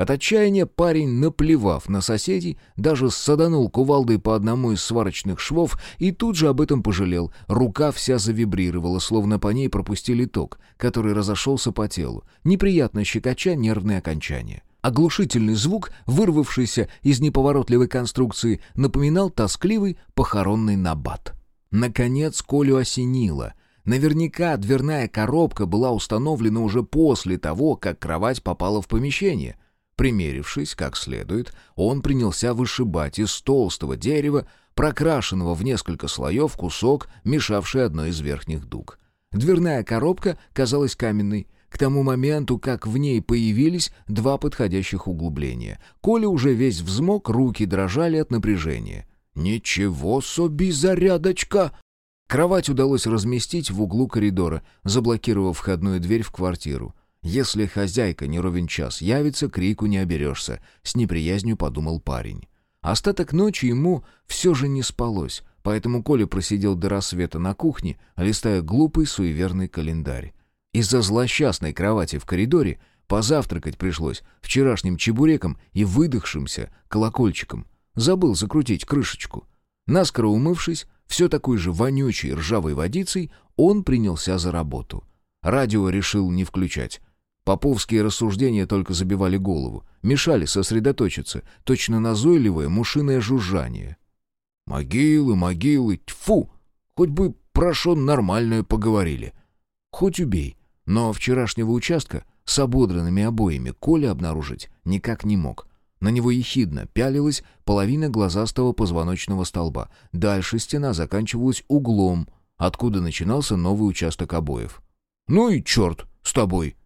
от отчаяния парень, наплевав на соседей, даже саданул кувалдой по одному из сварочных швов и тут же об этом пожалел. Рука вся завибрировала, словно по ней пропустили ток, который разошелся по телу, неприятно щекоча нервные окончания. Оглушительный звук, вырвавшийся из неповоротливой конструкции, напоминал тоскливый похоронный набат. Наконец Колю осенило. Наверняка дверная коробка была установлена уже после того, как кровать попала в помещение — Примерившись как следует, он принялся вышибать из толстого дерева, прокрашенного в несколько слоев, кусок, мешавший одной из верхних дуг. Дверная коробка казалась каменной. К тому моменту, как в ней появились два подходящих углубления. Коля уже весь взмок, руки дрожали от напряжения. «Ничего соби зарядочка!» Кровать удалось разместить в углу коридора, заблокировав входную дверь в квартиру. Если хозяйка не ровен час явится, крику не оберешься, с неприязнью подумал парень. Остаток ночи ему все же не спалось, поэтому Коля просидел до рассвета на кухне, листая глупый суеверный календарь. Из-за злосчастной кровати в коридоре позавтракать пришлось вчерашним чебуреком и выдохшимся колокольчиком. Забыл закрутить крышечку. Наскоро умывшись, все такой же вонючей ржавой водицей, он принялся за работу. Радио решил не включать. Поповские рассуждения только забивали голову, мешали сосредоточиться, точно назойливое мушиное жужжание. «Могилы, могилы, тьфу! Хоть бы про нормальное поговорили». Хоть убей, но вчерашнего участка с ободранными обоями Коля обнаружить никак не мог. На него ехидно пялилась половина глазастого позвоночного столба. Дальше стена заканчивалась углом, откуда начинался новый участок обоев. «Ну и черт с тобой!»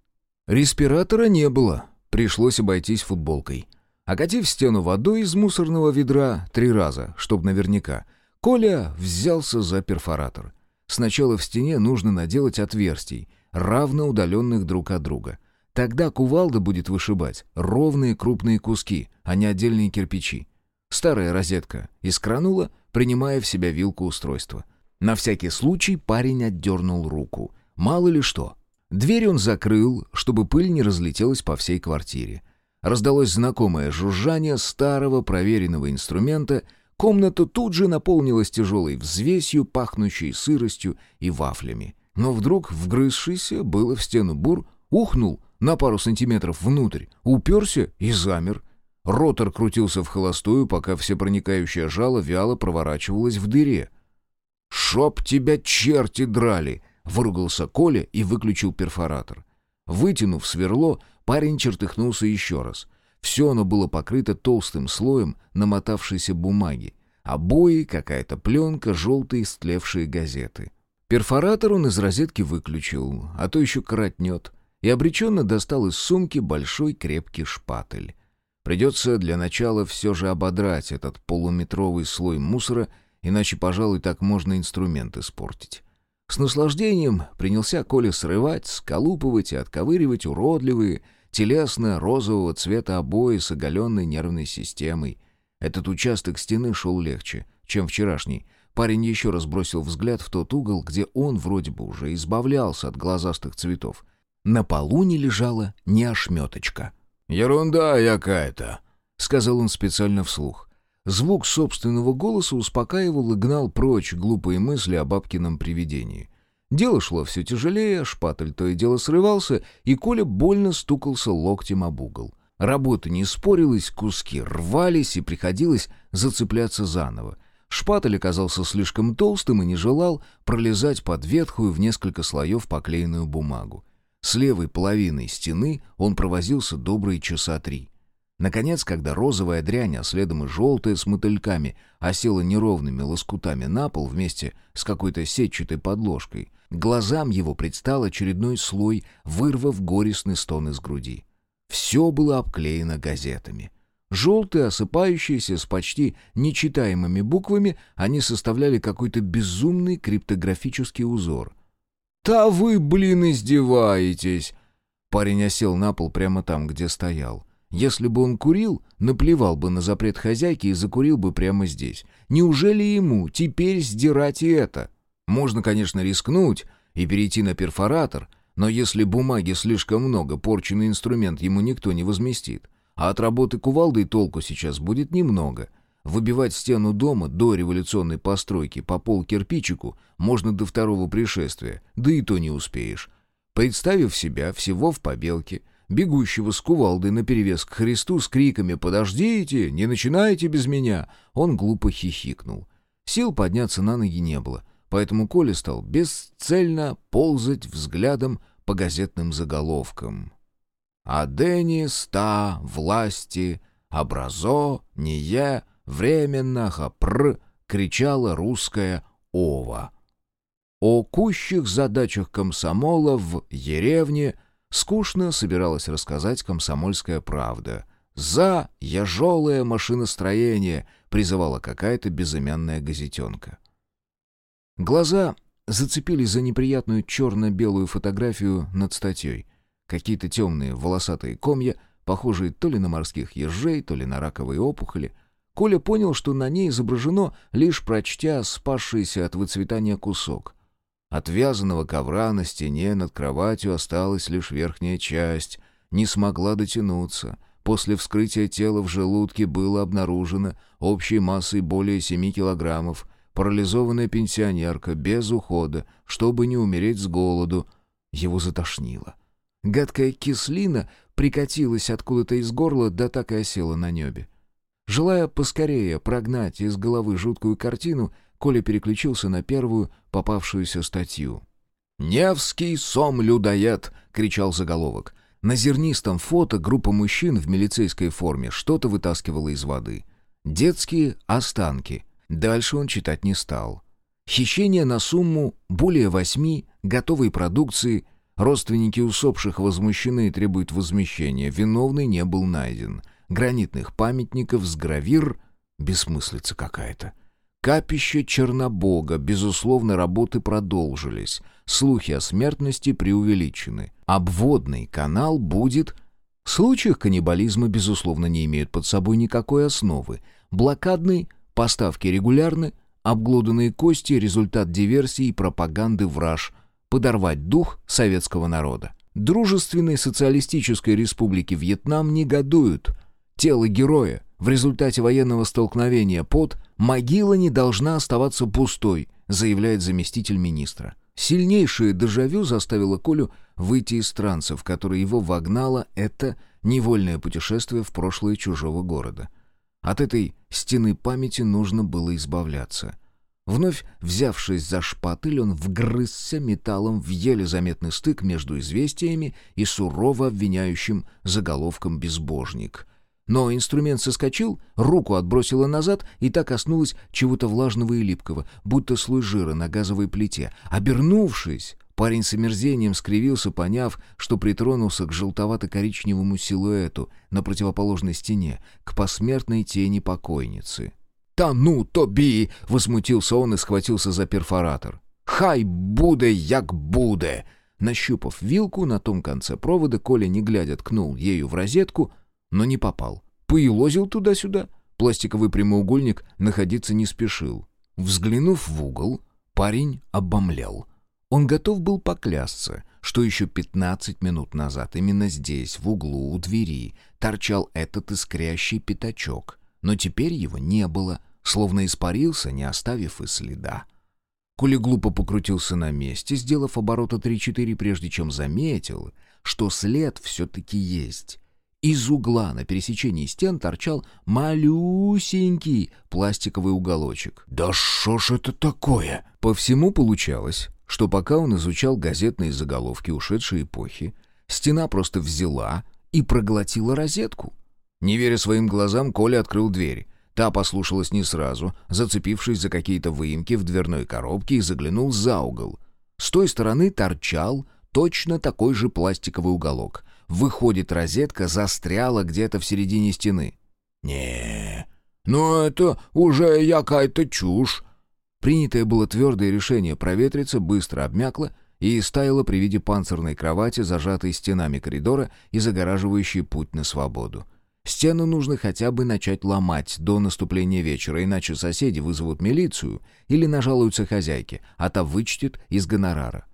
Респиратора не было, пришлось обойтись футболкой. Окатив стену водой из мусорного ведра три раза, чтоб наверняка, Коля взялся за перфоратор. Сначала в стене нужно наделать отверстий, равно удаленных друг от друга. Тогда кувалда будет вышибать ровные крупные куски, а не отдельные кирпичи. Старая розетка искранула, принимая в себя вилку устройства. На всякий случай парень отдернул руку. Мало ли что. Дверь он закрыл, чтобы пыль не разлетелась по всей квартире. Раздалось знакомое жужжание старого проверенного инструмента, комната тут же наполнилась тяжелой взвесью, пахнущей сыростью и вафлями. Но вдруг, вгрызшийся было в стену бур, ухнул на пару сантиметров внутрь, уперся и замер. Ротор крутился в холостую, пока всепроникающее жало вяло проворачивалось в дыре. «Шоб тебя черти драли!» Выругался Коля и выключил перфоратор. Вытянув сверло, парень чертыхнулся еще раз. Все оно было покрыто толстым слоем намотавшейся бумаги. Обои, какая-то пленка, желтые истлевшие газеты. Перфоратор он из розетки выключил, а то еще коротнет, и обреченно достал из сумки большой крепкий шпатель. Придется для начала все же ободрать этот полуметровый слой мусора, иначе, пожалуй, так можно инструмент испортить. С наслаждением принялся Коля срывать, сколупывать и отковыривать уродливые, телесно-розового цвета обои с оголенной нервной системой. Этот участок стены шел легче, чем вчерашний. Парень еще раз бросил взгляд в тот угол, где он вроде бы уже избавлялся от глазастых цветов. На полу не лежала ни ошметочка. «Ерунда якая-то», — сказал он специально вслух. Звук собственного голоса успокаивал и гнал прочь глупые мысли о бабкином привидении. Дело шло все тяжелее, шпатель то и дело срывался, и Коля больно стукался локтем об угол. Работа не спорилась, куски рвались, и приходилось зацепляться заново. Шпатель оказался слишком толстым и не желал пролезать под ветхую в несколько слоев поклеенную бумагу. С левой половиной стены он провозился добрые часа три. Наконец, когда розовая дрянь, а следом и желтая с мотыльками, осела неровными лоскутами на пол вместе с какой-то сетчатой подложкой, глазам его предстал очередной слой, вырвав горестный стон из груди. Все было обклеено газетами. Желтые, осыпающиеся с почти нечитаемыми буквами, они составляли какой-то безумный криптографический узор. «Да вы, блин, издеваетесь!» Парень осел на пол прямо там, где стоял. Если бы он курил, наплевал бы на запрет хозяйки и закурил бы прямо здесь. Неужели ему теперь сдирать и это? Можно, конечно, рискнуть и перейти на перфоратор, но если бумаги слишком много, порченный инструмент ему никто не возместит. А от работы кувалдой толку сейчас будет немного. Выбивать стену дома до революционной постройки по пол кирпичику можно до второго пришествия, да и то не успеешь. Представив себя всего в побелке — бегущего с кувалдой наперевес к Христу с криками «Подождите! Не начинайте без меня!» Он глупо хихикнул. Сил подняться на ноги не было, поэтому Коля стал бесцельно ползать взглядом по газетным заголовкам. «А Дени ста власти, образо, не временно, хапр!» — кричала русская ова. О кущих задачах комсомола в деревне скучно собиралась рассказать комсомольская правда. «За яжелое машиностроение!» — призывала какая-то безымянная газетенка. Глаза зацепились за неприятную черно-белую фотографию над статьей. Какие-то темные волосатые комья, похожие то ли на морских ежей, то ли на раковые опухоли. Коля понял, что на ней изображено, лишь прочтя спасшийся от выцветания кусок — от вязаного ковра на стене над кроватью осталась лишь верхняя часть, не смогла дотянуться. После вскрытия тела в желудке было обнаружено общей массой более 7 килограммов, парализованная пенсионерка, без ухода, чтобы не умереть с голоду. Его затошнило. Гадкая кислина прикатилась откуда-то из горла, да так и осела на небе. Желая поскорее прогнать из головы жуткую картину, Коля переключился на первую попавшуюся статью. «Невский сом-людоед!» — кричал заголовок. На зернистом фото группа мужчин в милицейской форме что-то вытаскивала из воды. Детские останки. Дальше он читать не стал. Хищение на сумму более восьми, готовой продукции. Родственники усопших возмущены и требуют возмещения. Виновный не был найден. Гранитных памятников с гравир... Бессмыслица какая-то. Капище Чернобога, безусловно, работы продолжились. Слухи о смертности преувеличены. Обводный канал будет... В случаях каннибализма, безусловно, не имеют под собой никакой основы. Блокадный, поставки регулярны, обглоданные кости — результат диверсии и пропаганды враж, подорвать дух советского народа. Дружественной социалистической республики Вьетнам негодуют. Тело героя в результате военного столкновения под «могила не должна оставаться пустой», заявляет заместитель министра. Сильнейшее дежавю заставило Колю выйти из транса, в который его вогнало это невольное путешествие в прошлое чужого города. От этой стены памяти нужно было избавляться. Вновь взявшись за шпатель, он вгрызся металлом в еле заметный стык между известиями и сурово обвиняющим заголовком «безбожник», но инструмент соскочил, руку отбросило назад, и так коснулась чего-то влажного и липкого, будто слой жира на газовой плите. Обернувшись, парень с омерзением скривился, поняв, что притронулся к желтовато-коричневому силуэту на противоположной стене, к посмертной тени покойницы. «Да ну, Тоби!» — возмутился он и схватился за перфоратор. «Хай буде, як буде!» Нащупав вилку на том конце провода, Коля, не глядя, ткнул ею в розетку, но не попал. Поелозил туда-сюда. Пластиковый прямоугольник находиться не спешил. Взглянув в угол, парень обомлял. Он готов был поклясться, что еще пятнадцать минут назад именно здесь, в углу у двери, торчал этот искрящий пятачок. Но теперь его не было, словно испарился, не оставив и следа. Коля глупо покрутился на месте, сделав оборота 3-4, прежде чем заметил, что след все-таки есть. Из угла на пересечении стен торчал малюсенький пластиковый уголочек. «Да что ж это такое?» По всему получалось, что пока он изучал газетные заголовки ушедшей эпохи, стена просто взяла и проглотила розетку. Не веря своим глазам, Коля открыл дверь. Та послушалась не сразу, зацепившись за какие-то выемки в дверной коробке и заглянул за угол. С той стороны торчал точно такой же пластиковый уголок. Выходит, розетка застряла где-то в середине стены. не ну это уже якая-то чушь». Принятое было твердое решение проветриться быстро обмякло и истаяло при виде панцирной кровати, зажатой стенами коридора и загораживающей путь на свободу. Стену нужно хотя бы начать ломать до наступления вечера, иначе соседи вызовут милицию или нажалуются хозяйке, а та вычтет из гонорара.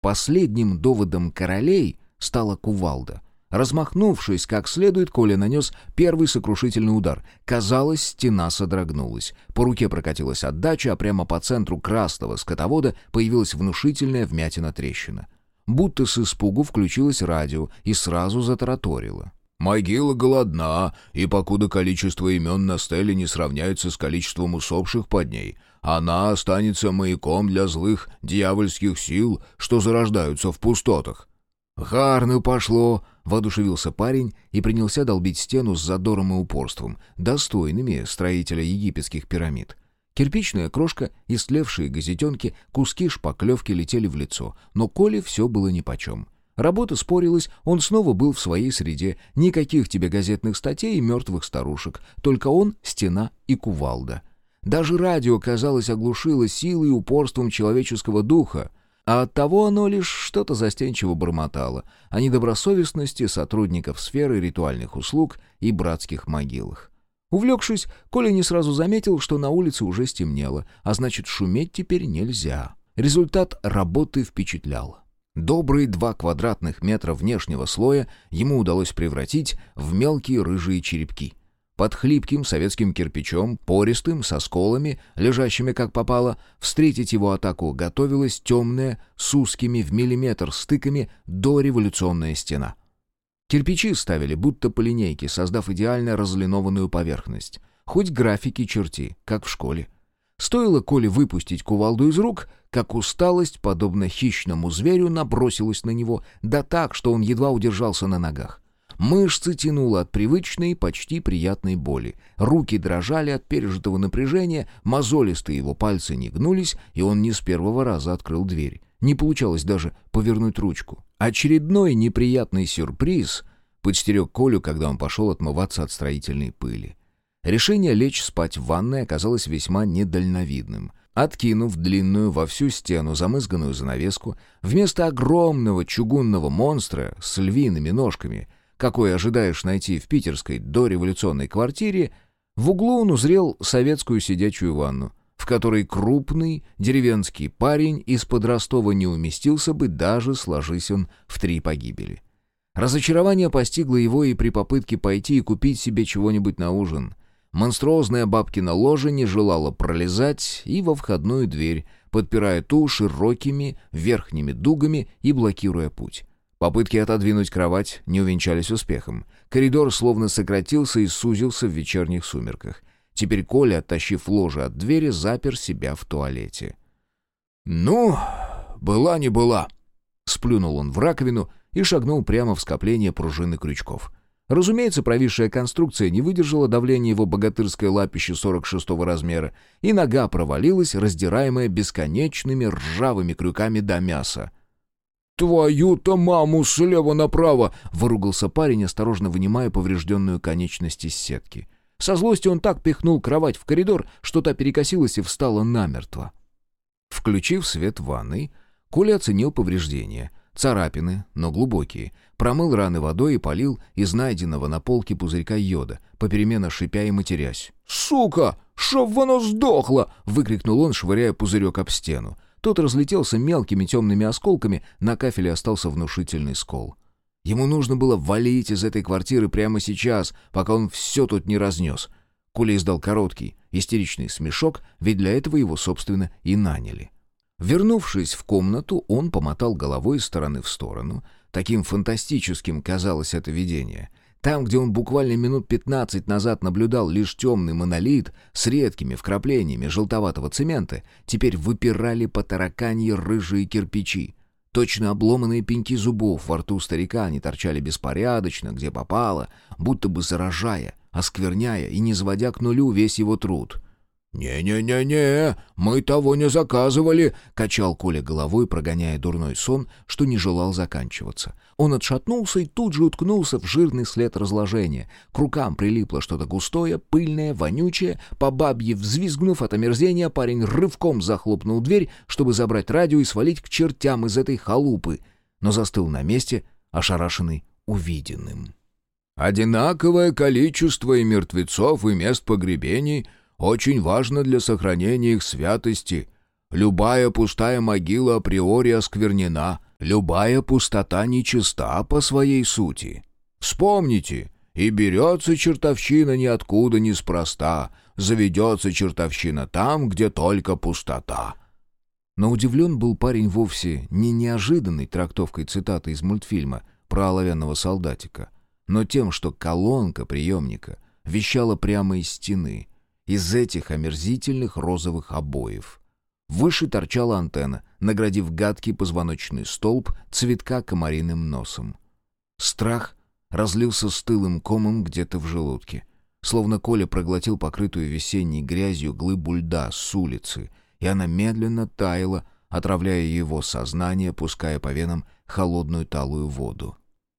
Последним доводом королей стала кувалда. Размахнувшись как следует, Коля нанес первый сокрушительный удар. Казалось, стена содрогнулась. По руке прокатилась отдача, а прямо по центру красного скотовода появилась внушительная вмятина-трещина. Будто с испугу включилось радио и сразу затараторило. Могила голодна, и покуда количество имен на стеле не сравняется с количеством усопших под ней, она останется маяком для злых дьявольских сил, что зарождаются в пустотах». «Гарно пошло!» — воодушевился парень и принялся долбить стену с задором и упорством, достойными строителя египетских пирамид. Кирпичная крошка, истлевшие газетенки, куски шпаклевки летели в лицо, но Коле все было нипочем. Работа спорилась, он снова был в своей среде. Никаких тебе газетных статей и мертвых старушек. Только он, стена и кувалда. Даже радио, казалось, оглушило силой и упорством человеческого духа. А оттого оно лишь что-то застенчиво бормотало о недобросовестности сотрудников сферы ритуальных услуг и братских могилах. Увлекшись, Коля не сразу заметил, что на улице уже стемнело, а значит, шуметь теперь нельзя. Результат работы впечатлял. Добрые два квадратных метра внешнего слоя ему удалось превратить в мелкие рыжие черепки. Под хлипким советским кирпичом, пористым, со сколами, лежащими как попало, встретить его атаку готовилась темная, с узкими в миллиметр стыками дореволюционная стена. Кирпичи ставили будто по линейке, создав идеально разлинованную поверхность. Хоть графики черти, как в школе. Стоило Коле выпустить кувалду из рук, как усталость, подобно хищному зверю, набросилась на него, да так, что он едва удержался на ногах. Мышцы тянуло от привычной, почти приятной боли. Руки дрожали от пережитого напряжения, мозолистые его пальцы не гнулись, и он не с первого раза открыл дверь. Не получалось даже повернуть ручку. Очередной неприятный сюрприз подстерег Колю, когда он пошел отмываться от строительной пыли. Решение лечь спать в ванной оказалось весьма недальновидным. Откинув длинную во всю стену замызганную занавеску, вместо огромного чугунного монстра с львиными ножками, какой ожидаешь найти в питерской дореволюционной квартире, в углу он узрел советскую сидячую ванну, в которой крупный деревенский парень из-под Ростова не уместился бы, даже сложись он в три погибели. Разочарование постигло его и при попытке пойти и купить себе чего-нибудь на ужин — Монструозная бабкина ложа не желала пролезать и во входную дверь, подпирая ту широкими верхними дугами и блокируя путь. Попытки отодвинуть кровать не увенчались успехом. Коридор словно сократился и сузился в вечерних сумерках. Теперь Коля, оттащив ложе от двери, запер себя в туалете. «Ну, была не была», — сплюнул он в раковину и шагнул прямо в скопление пружины крючков — Разумеется, провисшая конструкция не выдержала давления его богатырской лапищи 46-го размера, и нога провалилась, раздираемая бесконечными ржавыми крюками до мяса. «Твою-то маму слева направо!» — выругался парень, осторожно вынимая поврежденную конечность из сетки. Со злости он так пихнул кровать в коридор, что та перекосилась и встала намертво. Включив свет в ванной, Коля оценил повреждения. Царапины, но глубокие. Промыл раны водой и полил из найденного на полке пузырька йода, попеременно шипя и матерясь. «Сука! Чтоб оно сдохло!» — выкрикнул он, швыряя пузырек об стену. Тот разлетелся мелкими темными осколками, на кафеле остался внушительный скол. Ему нужно было валить из этой квартиры прямо сейчас, пока он все тут не разнес. Коля издал короткий, истеричный смешок, ведь для этого его, собственно, и наняли. Вернувшись в комнату, он помотал головой из стороны в сторону. Таким фантастическим казалось это видение. Там, где он буквально минут пятнадцать назад наблюдал лишь темный монолит с редкими вкраплениями желтоватого цемента, теперь выпирали по тараканье рыжие кирпичи. Точно обломанные пеньки зубов во рту старика они торчали беспорядочно, где попало, будто бы заражая, оскверняя и не сводя к нулю весь его труд. «Не-не-не-не, мы того не заказывали!» — качал Коля головой, прогоняя дурной сон, что не желал заканчиваться. Он отшатнулся и тут же уткнулся в жирный след разложения. К рукам прилипло что-то густое, пыльное, вонючее. По бабье взвизгнув от омерзения, парень рывком захлопнул дверь, чтобы забрать радио и свалить к чертям из этой халупы, но застыл на месте, ошарашенный увиденным. «Одинаковое количество и мертвецов, и мест погребений — очень важно для сохранения их святости. Любая пустая могила априори осквернена, любая пустота нечиста по своей сути. Вспомните, и берется чертовщина ниоткуда неспроста, заведется чертовщина там, где только пустота». Но удивлен был парень вовсе не неожиданной трактовкой цитаты из мультфильма про оловянного солдатика, но тем, что колонка приемника вещала прямо из стены, из этих омерзительных розовых обоев. Выше торчала антенна, наградив гадкий позвоночный столб цветка комариным носом. Страх разлился стылым комом где-то в желудке. Словно Коля проглотил покрытую весенней грязью глыбу льда с улицы, и она медленно таяла, отравляя его сознание, пуская по венам холодную талую воду.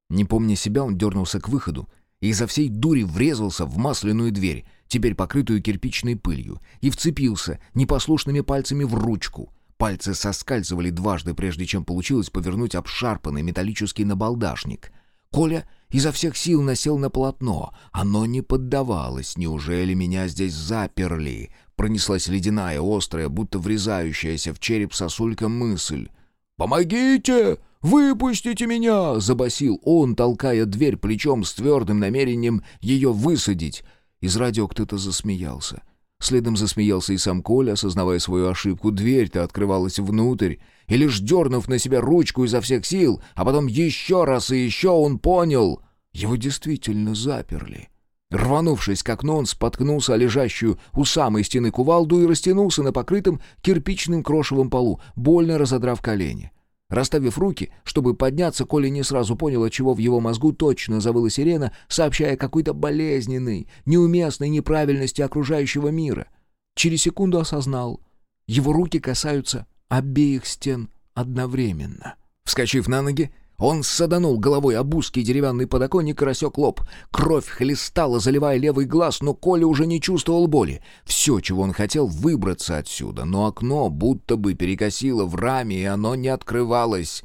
Не помня себя, он дернулся к выходу и изо всей дури врезался в масляную дверь, теперь покрытую кирпичной пылью, и вцепился непослушными пальцами в ручку. Пальцы соскальзывали дважды, прежде чем получилось повернуть обшарпанный металлический набалдашник. Коля изо всех сил насел на полотно. Оно не поддавалось. Неужели меня здесь заперли? Пронеслась ледяная, острая, будто врезающаяся в череп сосулька мысль. «Помогите! Выпустите меня!» — забасил он, толкая дверь плечом с твердым намерением ее высадить. Из радио кто-то засмеялся. Следом засмеялся и сам Коля, осознавая свою ошибку. Дверь-то открывалась внутрь. И лишь дернув на себя ручку изо всех сил, а потом еще раз и еще, он понял — его действительно заперли. Рванувшись к окну, он споткнулся о лежащую у самой стены кувалду и растянулся на покрытом кирпичным крошевом полу, больно разодрав колени. Расставив руки, чтобы подняться, Коля не сразу понял, отчего в его мозгу точно завыла сирена, сообщая какой-то болезненной, неуместной неправильности окружающего мира. Через секунду осознал. Его руки касаются обеих стен одновременно. Вскочив на ноги, он саданул головой об узкий деревянный подоконник и рассек лоб. Кровь хлестала, заливая левый глаз, но Коля уже не чувствовал боли. Все, чего он хотел, выбраться отсюда, но окно будто бы перекосило в раме, и оно не открывалось.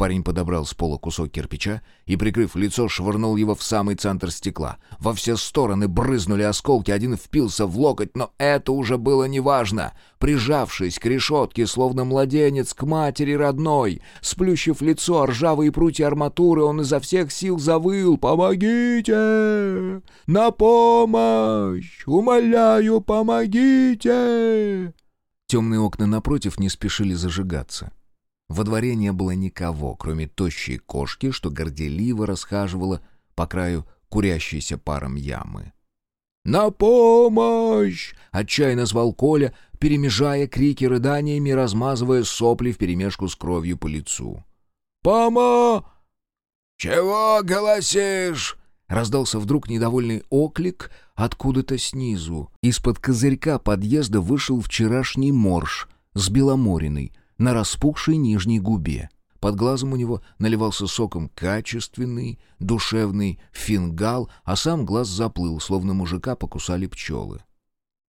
Парень подобрал с пола кусок кирпича и, прикрыв лицо, швырнул его в самый центр стекла. Во все стороны брызнули осколки, один впился в локоть, но это уже было неважно. Прижавшись к решетке, словно младенец к матери родной, сплющив лицо ржавые прутья арматуры, он изо всех сил завыл «Помогите! На помощь! Умоляю, помогите!» Темные окна напротив не спешили зажигаться. Во дворе не было никого, кроме тощей кошки, что горделиво расхаживала по краю курящейся паром ямы. «На помощь!» — отчаянно звал Коля, перемежая крики рыданиями, размазывая сопли вперемешку с кровью по лицу. «Помо...» «Чего голосишь?» — раздался вдруг недовольный оклик откуда-то снизу. Из-под козырька подъезда вышел вчерашний морж с беломориной, на распухшей нижней губе. Под глазом у него наливался соком качественный, душевный фингал, а сам глаз заплыл, словно мужика покусали пчелы.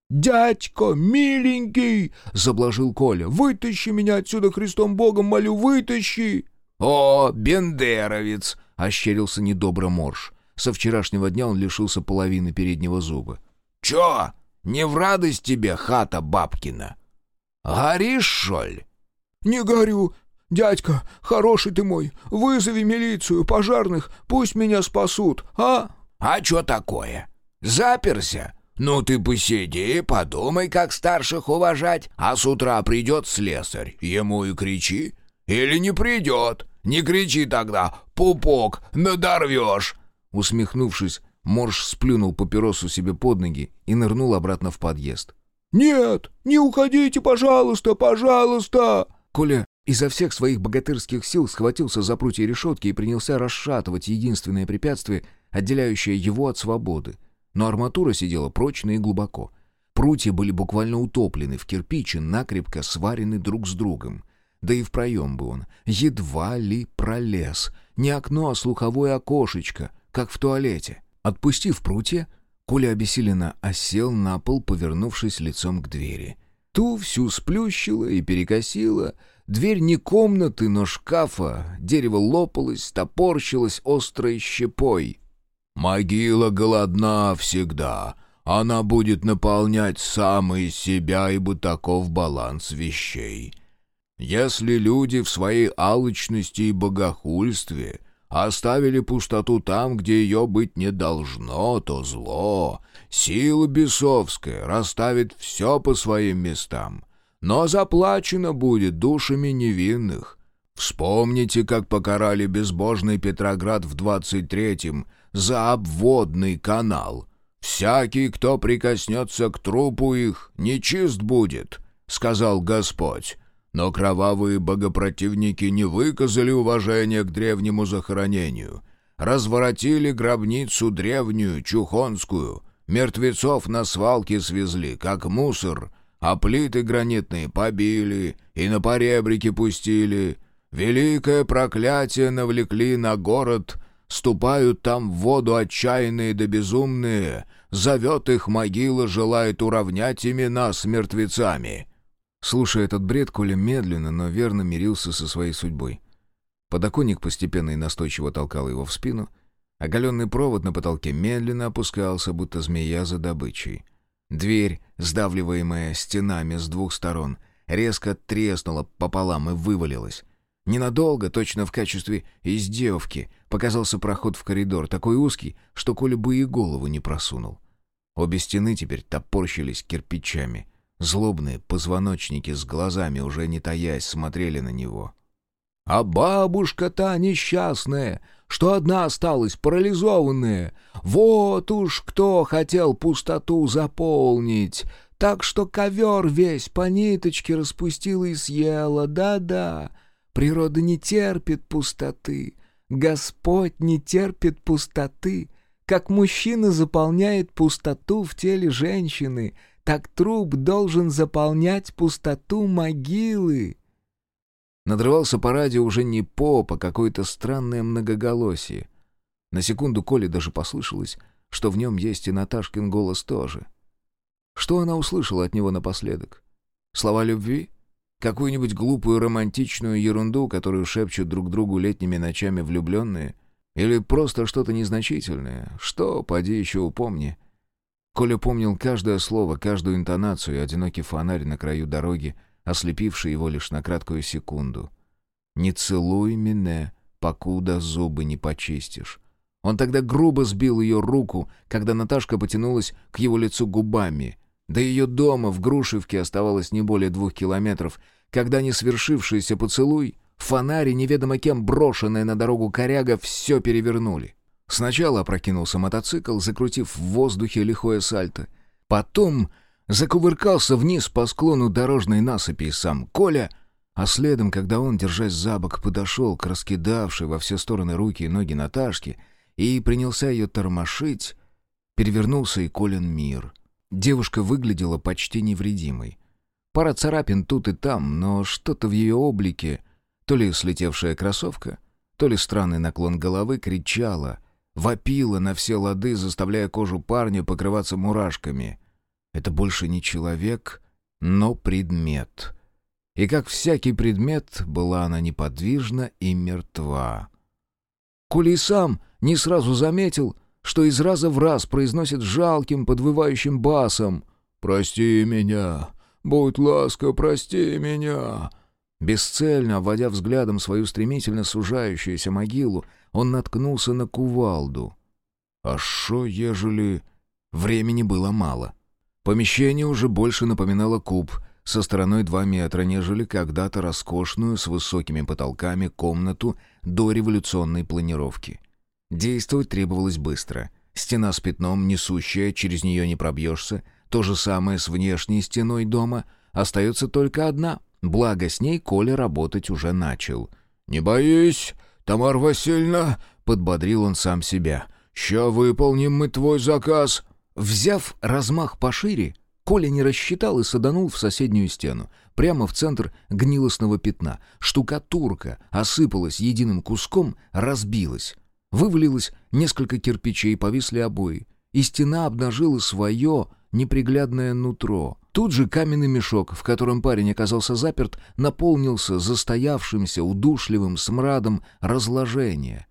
«Дядька, миленький!» — заблажил Коля. «Вытащи меня отсюда, Христом Богом молю, вытащи!» «О, бендеровец!» — ощерился недобро Морж. Со вчерашнего дня он лишился половины переднего зуба. «Чё, не в радость тебе хата бабкина? Горишь, шоль?» «Не горю. Дядька, хороший ты мой, вызови милицию, пожарных, пусть меня спасут, а?» «А чё такое? Заперся?» «Ну ты посиди, подумай, как старших уважать, а с утра придет слесарь, ему и кричи. Или не придет, не кричи тогда, пупок, надорвешь!» Усмехнувшись, Морж сплюнул папиросу себе под ноги и нырнул обратно в подъезд. «Нет, не уходите, пожалуйста, пожалуйста!» Коля изо всех своих богатырских сил схватился за прутья решетки и принялся расшатывать единственное препятствие, отделяющее его от свободы — но арматура сидела прочно и глубоко. Прутья были буквально утоплены в кирпич и накрепко сварены друг с другом. Да и в проем бы он едва ли пролез. Не окно, а слуховое окошечко, как в туалете. Отпустив прутья, Коля обессиленно осел на пол, повернувшись лицом к двери. Ту всю сплющила и перекосила. Дверь не комнаты, но шкафа. Дерево лопалось, топорщилось острой щепой. Могила голодна всегда. Она будет наполнять сам себя, ибо таков баланс вещей. Если люди в своей алчности и богохульстве оставили пустоту там, где ее быть не должно, то зло, сила бесовская, расставит все по своим местам. Но заплачено будет душами невинных. Вспомните, как покарали безбожный Петроград в двадцать третьем — за обводный канал. Всякий, кто прикоснется к трупу их, нечист будет, — сказал Господь. Но кровавые богопротивники не выказали уважения к древнему захоронению. Разворотили гробницу древнюю, чухонскую, мертвецов на свалке свезли, как мусор, а плиты гранитные побили и на поребрики пустили. Великое проклятие навлекли на город — Ступают там в воду отчаянные да безумные, зовет их могила, желает уравнять имена с мертвецами». Слушая этот бред, Коля медленно, но верно мирился со своей судьбой. Подоконник постепенно и настойчиво толкал его в спину, оголенный провод на потолке медленно опускался, будто змея за добычей. Дверь, сдавливаемая стенами с двух сторон, резко треснула пополам и вывалилась. Ненадолго, точно в качестве издевки, показался проход в коридор, такой узкий, что Коля бы и голову не просунул. Обе стены теперь топорщились кирпичами. Злобные позвоночники с глазами, уже не таясь, смотрели на него. «А бабушка та несчастная, что одна осталась, парализованная. Вот уж кто хотел пустоту заполнить, так что ковер весь по ниточке распустила и съела, да-да». Природа не терпит пустоты. Господь не терпит пустоты. Как мужчина заполняет пустоту в теле женщины, так труп должен заполнять пустоту могилы. Надрывался по радио уже не поп, а какое-то странное многоголосие. На секунду Коле даже послышалось, что в нем есть и Наташкин голос тоже. Что она услышала от него напоследок? Слова любви? — Какую-нибудь глупую романтичную ерунду, которую шепчут друг другу летними ночами влюбленные? Или просто что-то незначительное? Что, поди еще упомни. Коля помнил каждое слово, каждую интонацию и одинокий фонарь на краю дороги, ослепивший его лишь на краткую секунду. «Не целуй меня, покуда зубы не почистишь». Он тогда грубо сбил ее руку, когда Наташка потянулась к его лицу губами, до ее дома в Грушевке оставалось не более двух километров, когда не свершившийся поцелуй, фонари, неведомо кем брошенная на дорогу коряга, все перевернули. Сначала опрокинулся мотоцикл, закрутив в воздухе лихое сальто. Потом закувыркался вниз по склону дорожной насыпи и сам Коля, а следом, когда он, держась за бок, подошел к раскидавшей во все стороны руки и ноги Наташки и принялся ее тормошить, перевернулся и Колин мир — Девушка выглядела почти невредимой. Пара царапин тут и там, но что-то в ее облике, то ли слетевшая кроссовка, то ли странный наклон головы, кричала, вопила на все лады, заставляя кожу парня покрываться мурашками. Это больше не человек, но предмет. И как всякий предмет, была она неподвижна и мертва. И сам не сразу заметил, что из раза в раз произносит жалким, подвывающим басом «Прости меня! Будь ласка, прости меня!» Бесцельно, обводя взглядом свою стремительно сужающуюся могилу, он наткнулся на кувалду. А шо, ежели... Времени было мало. Помещение уже больше напоминало куб со стороной два метра, нежели когда-то роскошную с высокими потолками комнату до революционной планировки. Действовать требовалось быстро. Стена с пятном, несущая, через нее не пробьешься. То же самое с внешней стеной дома. Остается только одна — Благо, с ней Коля работать уже начал. «Не боись, Тамар Васильевна!» — подбодрил он сам себя. «Ща выполним мы твой заказ!» Взяв размах пошире, Коля не рассчитал и саданул в соседнюю стену, прямо в центр гнилостного пятна. Штукатурка осыпалась единым куском, разбилась. Вывалилось несколько кирпичей, повисли обои. И стена обнажила свое неприглядное нутро. Тут же каменный мешок, в котором парень оказался заперт, наполнился застоявшимся удушливым смрадом разложения.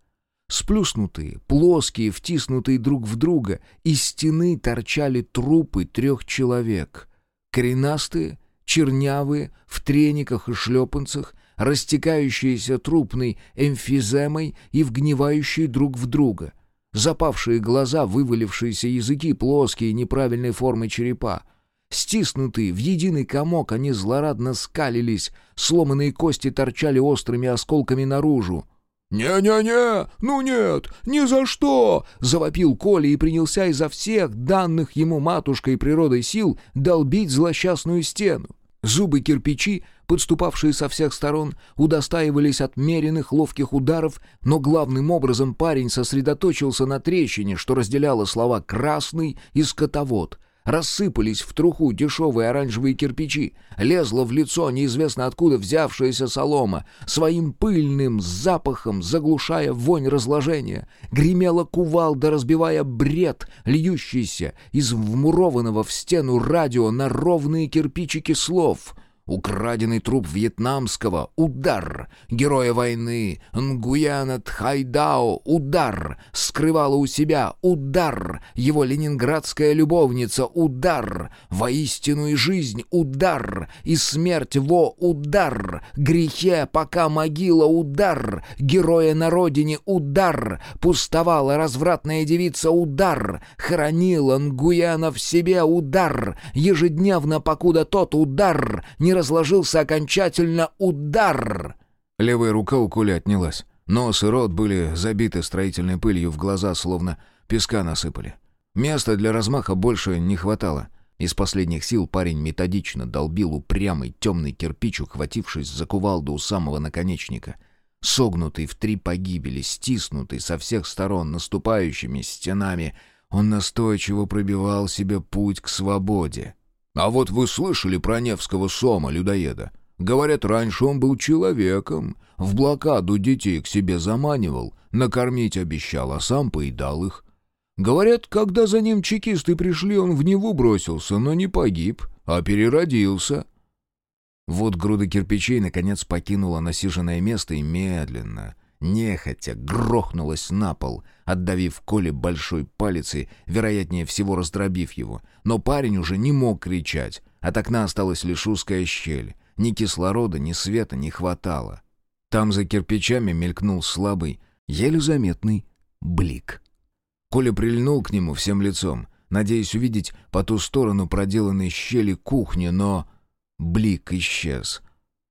Сплюснутые, плоские, втиснутые друг в друга, из стены торчали трупы трех человек. Коренастые, чернявые, в трениках и шлепанцах, растекающиеся трупной эмфиземой и вгнивающие друг в друга. Запавшие глаза, вывалившиеся языки, плоские неправильной формы черепа — Стиснутые в единый комок, они злорадно скалились, сломанные кости торчали острыми осколками наружу. «Не-не-не! Ну нет! Ни за что!» — завопил Коля и принялся изо всех данных ему матушкой природой сил долбить злосчастную стену. Зубы кирпичи, подступавшие со всех сторон, удостаивались отмеренных ловких ударов, но главным образом парень сосредоточился на трещине, что разделяло слова «красный» и «скотовод», Рассыпались в труху дешевые оранжевые кирпичи, лезла в лицо неизвестно откуда взявшаяся солома, своим пыльным запахом заглушая вонь разложения. Гремела кувалда, разбивая бред, льющийся из вмурованного в стену радио на ровные кирпичики слов — Украденный труп вьетнамского — удар. Героя войны Нгуяна Тхайдао — удар. Скрывала у себя — удар. Его ленинградская любовница — удар. Воистину и жизнь — удар. И смерть во — удар. Грехе пока могила — удар. Героя на родине — удар. Пустовала развратная девица — удар. Хранила Нгуяна в себе — удар. Ежедневно, покуда тот удар не разложился окончательно удар. Левая рука у Коли отнялась. Нос и рот были забиты строительной пылью, в глаза словно песка насыпали. Места для размаха больше не хватало. Из последних сил парень методично долбил упрямый темный кирпич, ухватившись за кувалду у самого наконечника. Согнутый в три погибели, стиснутый со всех сторон наступающими стенами, он настойчиво пробивал себе путь к свободе. А вот вы слышали про Невского Сома, людоеда? Говорят, раньше он был человеком, в блокаду детей к себе заманивал, накормить обещал, а сам поедал их. Говорят, когда за ним чекисты пришли, он в Неву бросился, но не погиб, а переродился. Вот груда кирпичей наконец покинула насиженное место и медленно, нехотя грохнулась на пол, отдавив Коле большой палец и, вероятнее всего, раздробив его. Но парень уже не мог кричать. От окна осталась лишь узкая щель. Ни кислорода, ни света не хватало. Там за кирпичами мелькнул слабый, еле заметный блик. Коля прильнул к нему всем лицом, надеясь увидеть по ту сторону проделанной щели кухни, но... Блик исчез.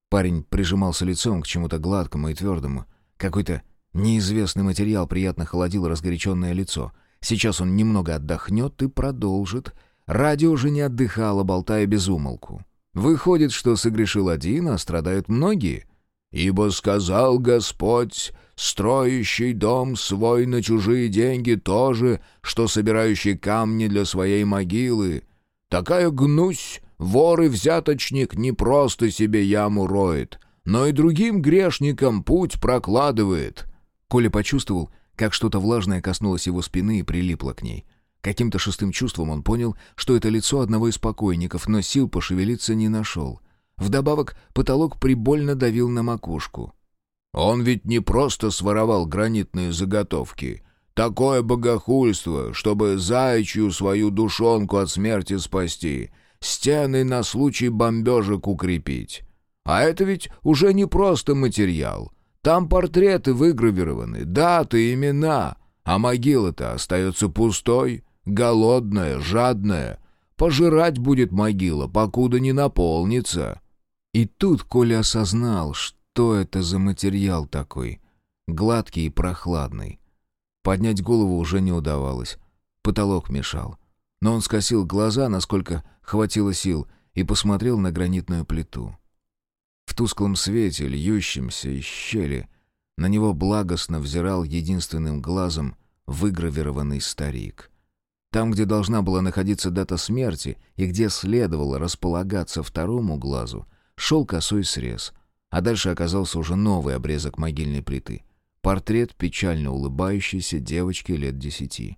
Парень прижимался лицом к чему-то гладкому и твердому, какой-то неизвестный материал приятно холодил разгоряченное лицо. Сейчас он немного отдохнет и продолжит. Радио уже не отдыхало, болтая без умолку. Выходит, что согрешил один, а страдают многие. «Ибо сказал Господь, строящий дом свой на чужие деньги тоже, что собирающий камни для своей могилы. Такая гнусь, вор и взяточник не просто себе яму роет, но и другим грешникам путь прокладывает». Коля почувствовал, как что-то влажное коснулось его спины и прилипло к ней. Каким-то шестым чувством он понял, что это лицо одного из покойников, но сил пошевелиться не нашел. Вдобавок потолок прибольно давил на макушку. «Он ведь не просто своровал гранитные заготовки. Такое богохульство, чтобы заячью свою душонку от смерти спасти, стены на случай бомбежек укрепить. А это ведь уже не просто материал. Там портреты выгравированы, даты, имена, а могила-то остается пустой» голодная, жадная. Пожирать будет могила, покуда не наполнится». И тут Коля осознал, что это за материал такой, гладкий и прохладный. Поднять голову уже не удавалось, потолок мешал. Но он скосил глаза, насколько хватило сил, и посмотрел на гранитную плиту. Тусклом свете, льющемся из щели, на него благостно взирал единственным глазом выгравированный старик — там, где должна была находиться дата смерти и где следовало располагаться второму глазу, шел косой срез, а дальше оказался уже новый обрезок могильной плиты. Портрет печально улыбающейся девочки лет десяти.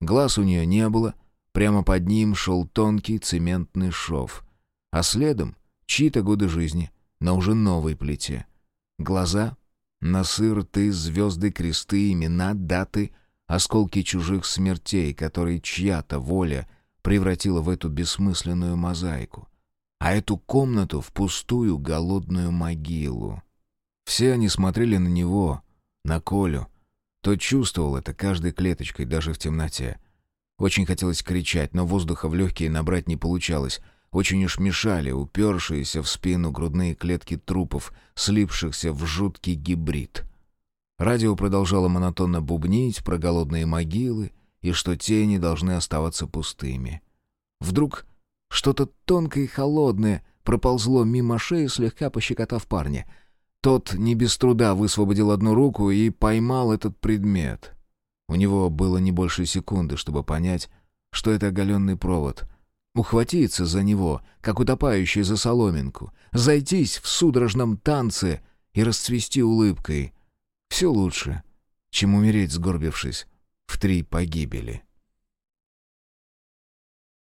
Глаз у нее не было, прямо под ним шел тонкий цементный шов, а следом чьи-то годы жизни на уже новой плите. Глаза, носы, рты, звезды, кресты, имена, даты — осколки чужих смертей, которые чья-то воля превратила в эту бессмысленную мозаику, а эту комнату в пустую голодную могилу. Все они смотрели на него, на Колю. Тот чувствовал это каждой клеточкой, даже в темноте. Очень хотелось кричать, но воздуха в легкие набрать не получалось. Очень уж мешали упершиеся в спину грудные клетки трупов, слипшихся в жуткий гибрид — Радио продолжало монотонно бубнить про голодные могилы и что тени должны оставаться пустыми. Вдруг что-то тонкое и холодное проползло мимо шеи, слегка пощекотав парня. Тот не без труда высвободил одну руку и поймал этот предмет. У него было не больше секунды, чтобы понять, что это оголенный провод. Ухватиться за него, как утопающий за соломинку, зайтись в судорожном танце и расцвести улыбкой — все лучше, чем умереть, сгорбившись в три погибели.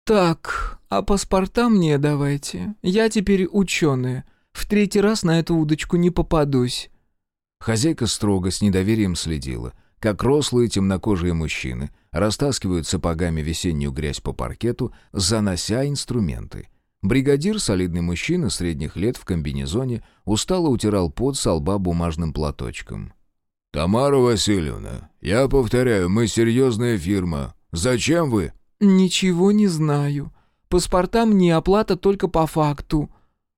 «Так, а паспорта мне давайте. Я теперь ученая. В третий раз на эту удочку не попадусь». Хозяйка строго с недоверием следила, как рослые темнокожие мужчины растаскивают сапогами весеннюю грязь по паркету, занося инструменты. Бригадир, солидный мужчина средних лет в комбинезоне, устало утирал пот со лба бумажным платочком. «Тамара Васильевна, я повторяю, мы серьезная фирма. Зачем вы?» «Ничего не знаю. Паспорта мне оплата только по факту».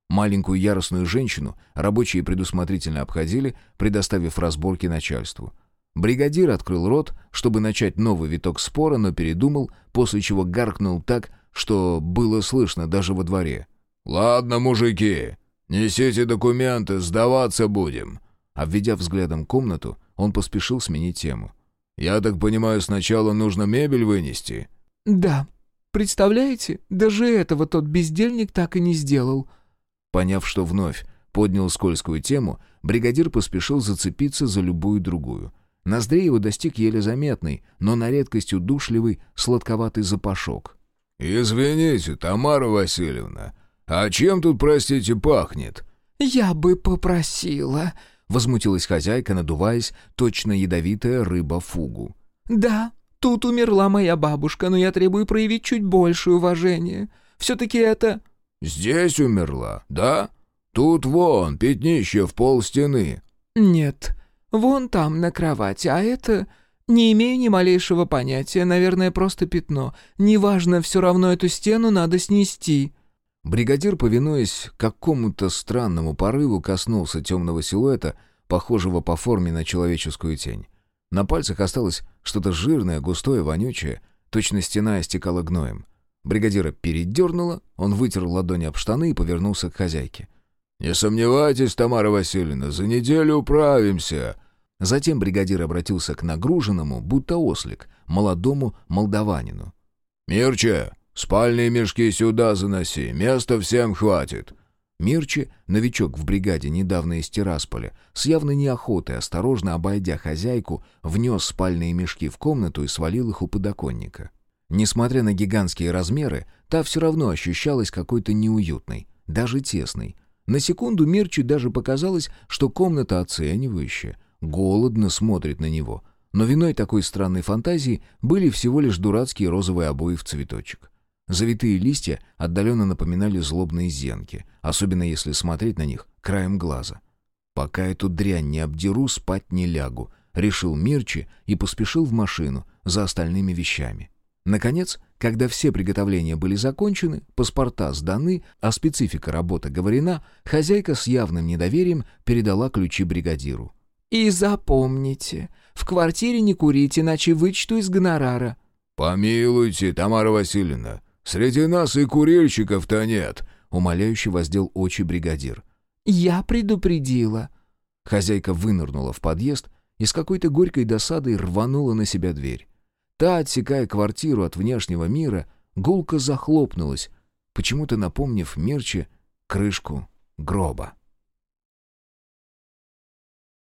Маленькую яростную женщину рабочие предусмотрительно обходили, предоставив разборки начальству. Бригадир открыл рот, чтобы начать новый виток спора, но передумал, после чего гаркнул так, что было слышно даже во дворе. «Ладно, мужики, несите документы, сдаваться будем». Обведя взглядом комнату, он поспешил сменить тему. «Я так понимаю, сначала нужно мебель вынести?» «Да. Представляете, даже этого тот бездельник так и не сделал». Поняв, что вновь поднял скользкую тему, бригадир поспешил зацепиться за любую другую. Ноздрей его достиг еле заметный, но на редкость удушливый, сладковатый запашок. «Извините, Тамара Васильевна, а чем тут, простите, пахнет?» «Я бы попросила», Возмутилась хозяйка, надуваясь, точно ядовитая рыба фугу. «Да, тут умерла моя бабушка, но я требую проявить чуть большее уважение. Все-таки это...» «Здесь умерла, да? Тут вон, пятнище в пол стены». «Нет, вон там, на кровати, а это...» «Не имею ни малейшего понятия, наверное, просто пятно. Неважно, все равно эту стену надо снести». Бригадир, повинуясь какому-то странному порыву, коснулся темного силуэта, похожего по форме на человеческую тень. На пальцах осталось что-то жирное, густое, вонючее, точно стена истекала гноем. Бригадира передернуло, он вытер ладони об штаны и повернулся к хозяйке. «Не сомневайтесь, Тамара Васильевна, за неделю управимся!» Затем бригадир обратился к нагруженному, будто ослик, молодому молдаванину. «Мирча, «Спальные мешки сюда заноси, места всем хватит». Мирчи, новичок в бригаде недавно из Тирасполя, с явной неохотой, осторожно обойдя хозяйку, внес спальные мешки в комнату и свалил их у подоконника. Несмотря на гигантские размеры, та все равно ощущалась какой-то неуютной, даже тесной. На секунду Мирчи даже показалось, что комната оценивающая, голодно смотрит на него. Но виной такой странной фантазии были всего лишь дурацкие розовые обои в цветочек. Завитые листья отдаленно напоминали злобные зенки, особенно если смотреть на них краем глаза. «Пока эту дрянь не обдеру, спать не лягу», — решил Мирчи и поспешил в машину за остальными вещами. Наконец, когда все приготовления были закончены, паспорта сданы, а специфика работы говорена, хозяйка с явным недоверием передала ключи бригадиру. «И запомните, в квартире не курите, иначе вычту из гонорара». «Помилуйте, Тамара Васильевна, среди нас и курильщиков-то нет», — умоляюще воздел очи бригадир. «Я предупредила». Хозяйка вынырнула в подъезд и с какой-то горькой досадой рванула на себя дверь. Та, отсекая квартиру от внешнего мира, гулко захлопнулась, почему-то напомнив Мерче крышку гроба.